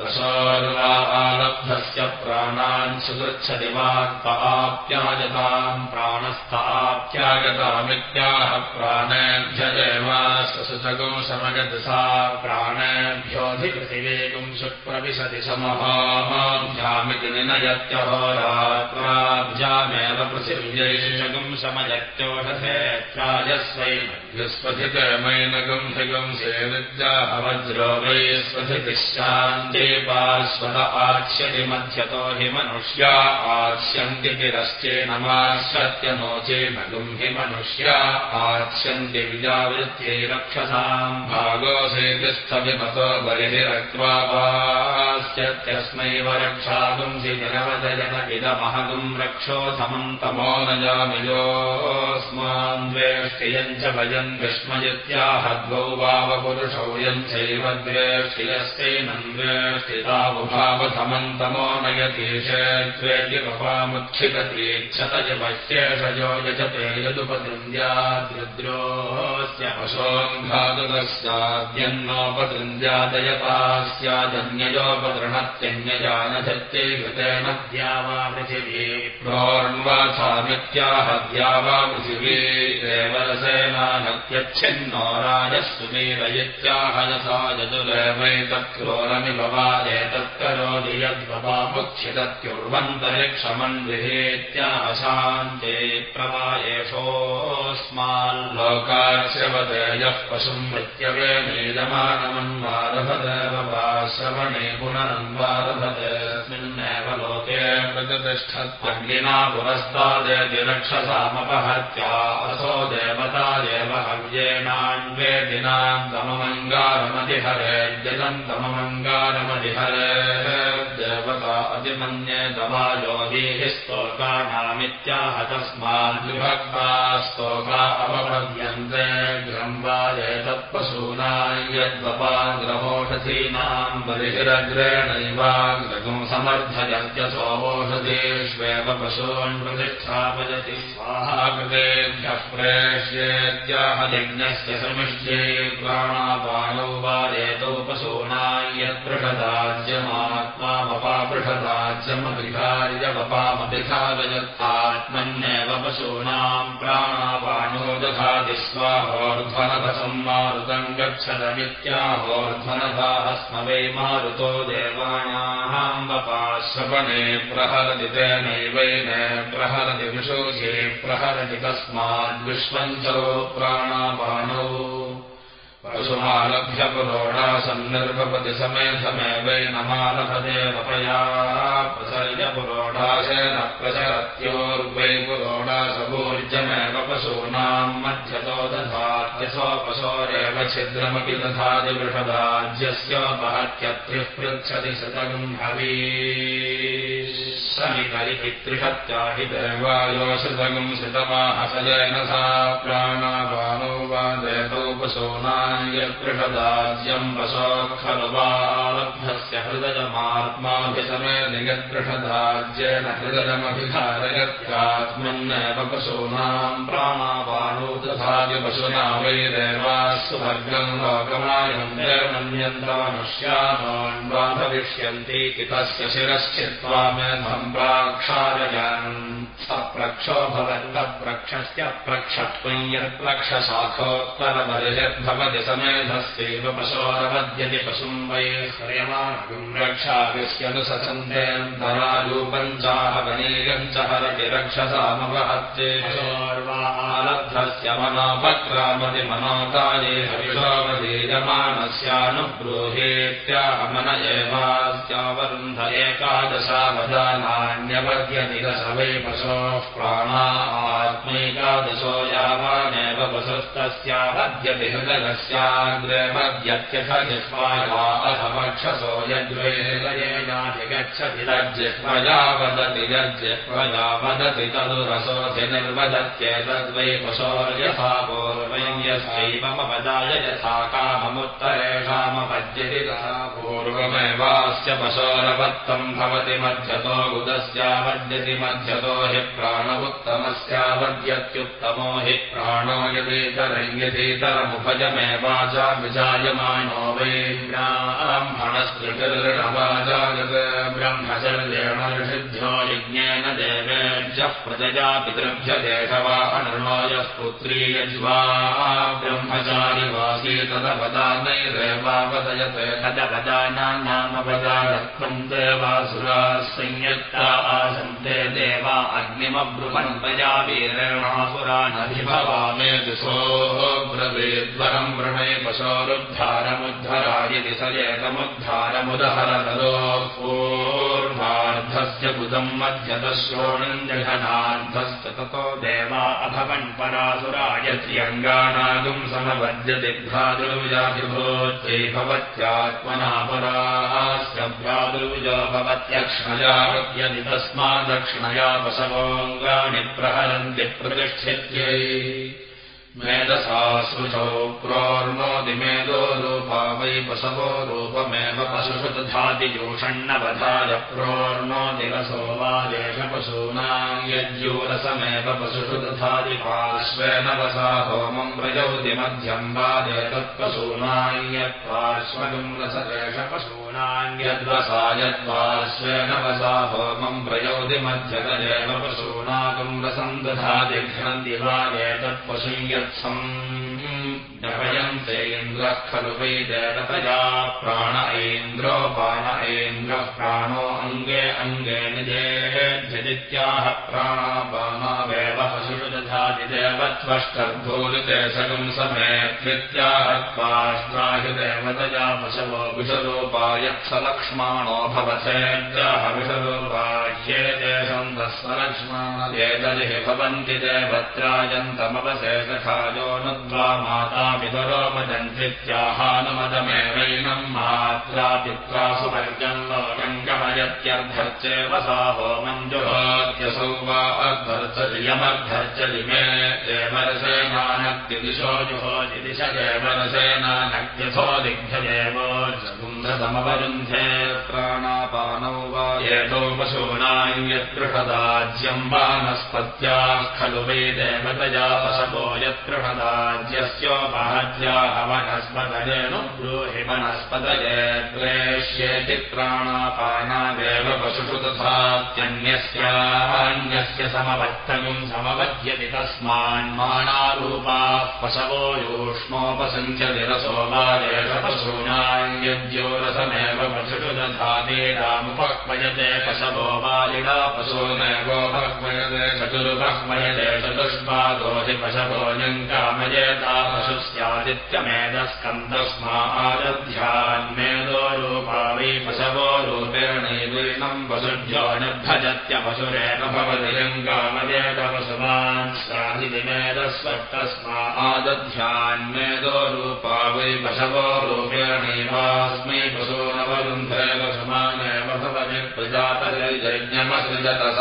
पशोर्वा आलब्धस्य प्राणान् सुगृच्छति वाक्प आप्यायताम् प्राणस्थाप्यागतामित्याह प्राणेभ्यदेवासुचगो समगदसा प्राणेभ्योऽधिपृथिवेगुम् सुप्रविशति समहाभ्यामिति निनयत्यहोरात्राभ्यामेव पृथिव्यैषगुम् समयत्योषधेत्रायस्वै विस्वथितमैनगम् धिगम् सेविद्याहवज्रो वै स्वथितिः शान्ति पार्श्वत आक्ष्यति मध्यतो हि मनुष्या आक्ष्यन्ति तिरश्चेनमाश्यत्य नो चेमगुम् हि मनुष्या आक्ष्यन्ति विजावृत्यै रक्षसाम् भागोऽसेतिस्थविमतो बलिभिरक्त्वा पास्यत्यस्मैव रक्षागुंसि निरवदयन इदमहगुम् रक्षोऽथमम् तमो न जामियोऽस्मान् द्वेष्टियम् च भजन् विस्मयत्याह द्वौ वावपुरुषौ यम् चैव द्वेष्टियस्तेनन्द्वे स्थितावुभावथमन्तमो नयतीशेत्वेद्यपपामुत्थिततीक्षतय पश्येषयो यजते यदुपतृन्द्याद्रुद्रोस्य पशोऽघातुकस्याद्यन्नोपतृन्द्यादयता स्यादन्ययोपतृणत्यन्यजानधत्यै घृतेन द्या वा पृथिवी प्रोर्ण्वाथामित्याहद्या वा पृथिवी देवरसेनानत्यच्छिन्नो राजस्वमेरयित्याह यथा यजुरेवैतत्क्रोरमिव वा एतत्करोति यद्वपामुच्छिदत्युर्वन्तरिक्षमन्विहेत्याशान्ते प्रवायेषोऽस्माल्लोकाच्यवते यः पशुम् मृत्यवे नीयमानमन्वारभदेव वा श्रवणे पुनरन्वारभतेऽस्मिन्नेव पुरस्तादेति रक्षसामपहत्या। असो देवता देव हव्येनान्वे दिनाम् तममङ्गारमधिहरेद्यतम् तममङ्गारमधिहरे अतिमन्ये दवायोगीः स्तोकानामित्याह तस्माद्विभक्ता स्तोका अपपद्यन्ते ग्रम्बायेतत्पशूना यद्वपाग्रमोषधीनाम् बलिहिरग्रेणैवाग्रगम् समर्थयत्यसोमोषधीष्वेव पशून् प्रतिष्ठापयति स्वाहाकृतेभ्यः प्रेष्येत्याह यज्ञस्य समिष्ट्ये प्राणापानौ वा एतौ पशूना यत्पृषदाज्यमात्मामपापृषदाज्यमभिधार्यवपामभिधारयत्तात्मन्येव पशूनाम् प्राणापानो दधाति स्वाहोर्ध्वनभसंमारुतम् गच्छदमित्याहोर्ध्वनभाः स्म वै मारुतो देवानाम् वपाश्वपने प्रहरति तेनैवैन प्रहरति विशोचे प्रहरति तस्माद्विश्वम् चरो प्राणापानौ पशुमालभ्य पुरोडा सन्निर्भवति समेधमेवैनमालभदेवपया प्रसर्य पुरोडाशेन प्रचरत्योर्वै पुरोडा सबोर्जमेव पशूनाम् मध्यतो दधात्यसो पशोरेव छिद्रमपि दधाति वृषदाज्यस्योपहत्यत्रिः पृच्छति शतगम् हवी समितरिति त्रिषत्याहि देवायोषितगम् श्रितमाहसयेन सा प्राणापानो वा देतौ पशूनाम् यत्पृषदाज्यम् वशो खलु वालब्धस्य हृदयमात्माभिसमे नियत्पृषदाज्येन हृदयमभिधारयत्यात्मन्नेव पशूनाम् प्राणापानो दधाति पशुना वै देवास्तु वर्गम् लोकमायम् मन्यन्तानुष्यान् वा भविष्यन्तीति तस्य शिरश्चित्वा मेधम् प्राक्षारयन् सप्रक्षो भवन्तप्रक्षस्य प्रक्षत्वम् यत्प्रक्षशाखोत्तरबलिर्भवति समेधस्यैव पशोरवद्यति पशुम् वै ह्रियमाणम् रक्षाविष्यनुसचन्तेऽन्तरायूपम् चाहवनीयम् च हरति रक्षसामवहत्येर्वालब्धस्य मनोपक्रामति मनोकाये हरिषोपदीयमानस्यानुब्रूहेत्याहमन एवास्यावरुन्ध एकादशावधानान्यवद्यति रस वै पशोः प्राणा आत्मैकादशो यावानेव पशुस्तस्यावद्यति हृदयस्याग्रे मद्यत्यथ जिह्वाया अथमक्षसो यद्वेदयेनाधिगच्छति तज्जिह्वया वदति यज्जिह्वया वदति तदुरसोऽधि निर्वदत्येतद्वै पशोर्यथा पूर्वं यस्यैवमपदाय यथा काममुत्तरेषामपद्यति तथा पूर्वमेवास्य पशोरवत्तम् भवति मध्यतो गुदस्यावद्यति मध्यतो हि प्राण उत्तमस्यावद्यत्युत्तमो हि प्राणो यदेतरम् यदेतरमुभजमेवाचा विजायमानो वैब्राह्मणस्पृतिर्णवाजायत ब्रह्मचर्येण ऋषिभ्यो यज्ञेन देवेभ्यः प्रजया पितृभ्य देशवा अनर्णोयः पुत्री यज्वा तदपदानामपदानत्वम् देवासुराः संयत्ता आसन्ते देवा दिशोः ब्रवेद्वरम् वृणे पशोरुद्धारमुद्धरायति स एकमुद्धारमुदहरतरो पूर्वार्धस्य बुधम् मध्यदश्रोणम् जघनार्धस्य ततो देवा अभवन् परासुराय त्र्यङ्गानागुम् समवद्यति भ्रातुर्विजाभिभूत्यै भवत्यात्मना परास्य भ्रातुर्विजो भवत्यक्ष्मया पद्यति तस्मादक्ष्मया पशवोऽङ्गानि प्रहरन्ति प्रतिष्ठित्यै मेधसा शुचौ प्रोर्णोति मेदो रूपा वै पशवो रूपमेव पशुषु दधाति जोषण्णवधाय प्रोर्णोति रसो वा देशपशूनाम् यज्योरसमेव पशुषु दधाति पार्श्वेन वसा होमम् प्रजौति मध्यम् वा देतत्पशूनाम् यत्पार्श्वगम् रसदेशपशूनाम् यद्वसा यत्पार्श्वेन वसा होमम् प्रयोति मध्यतदेव पशूनागम् रसम् दधाति घ्नन्ति वा एतत्पशुम् यत्सम् जपयन्ते इन्द्रः खलु वै देवतया प्राण ऐन्द्रोपान ऐन्द्रः प्राणो अङ्गे अङ्गे निजेभ्यदित्याह प्राणापानावेव पशुषु दधातिदेवत्वष्टर्भूरिते सकम् समेत्याहत्वाष्ट्राहिदेवतया पशवो विषरूपायत्सलक्ष्माणो भवसेत्याह विषरूपाह्येते सन्दस्वलक्ष्माणेतदिः भवन्ति देवत्रायन्तमवसे सखायो नुत्वा माता विदुरोपजन्त्रित्याहानुमदमेवैनम् मात्रा पित्रा सुवर्गम् लोकङ्गमयत्यर्धर्चेव सा होमञ्जुहोत्यसौ वा अर्धर्चयमर्धर्चलिमे देवरसेनानक्तिदिशो जुहोजिदिश देवरसेनानक्त्यथो दिग्भ्यदेवो जगुम्भदमवरुन्धे प्राणापानौ वा यत्पृषदाज्यम् वानस्पत्याः खलु वै देवतया पशवो यत्पृषदाज्यस्योपहत्या अवनस्पतयेन ब्रूहि वनस्पतये द्वेष्येति प्राणापानादेव पशुषु तथात्यन्यस्यान्यस्य समवत्तम् समवध्यति तस्मान्माणारूपाः पशवो योष्मोपसञ्चति रसो रसमेव पशुषु दधातीरामुपक्वयते पशवो बालिडा पशूनेवोपक्वयते चतुरुपक्वयते चतुष्पादो हि पशवोऽयङ्कामयेता पशु स्यादित्यमेधस्कन्दस्मादध्यान्मेदो रूपा वै पशवो रूपेणैवीणम् वसुभ्यो निभजत्यपशुरेण भवति लिङ्गामयेतपशुमान् स्यादिमेदस्वत्तस्मादध्यान्मेदो रूपा वै पशवो रूपेणैवास्मै पशो नवरुन्धे पशुमानेव भवति प्रजातयज्ञमसृजत स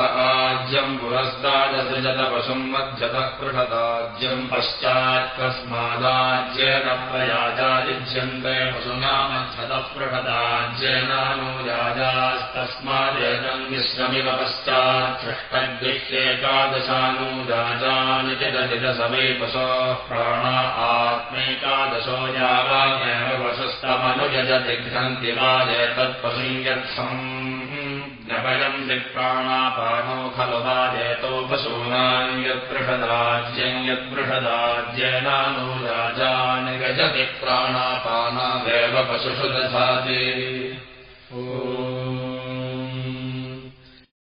पुरस्तादसृजत पशुम् मध्यतः पृषदाज्यम् पश्चात् कस्मादाज्येन प्रयाजायुज्यन्ते पशुनामध्यतः पृषदाज्येनानो याजास्तस्मादेतम् विश्रमिव पश्चात् षष्टद्विह्येकादशानो याजानि च दशमै पशोः प्राणा आत्मैकादशो यावामेव पशुस्तमनुयजति घ्नन्ति वाजेतत्पशुयत्सम् नवयम् विप्राणापानो खलु वाजेतो पशूनाम् यत्पृषदाज्यम् यत्पृषदाज्येनानो राजानि गजति प्राणापानादेव पशुषु दधाति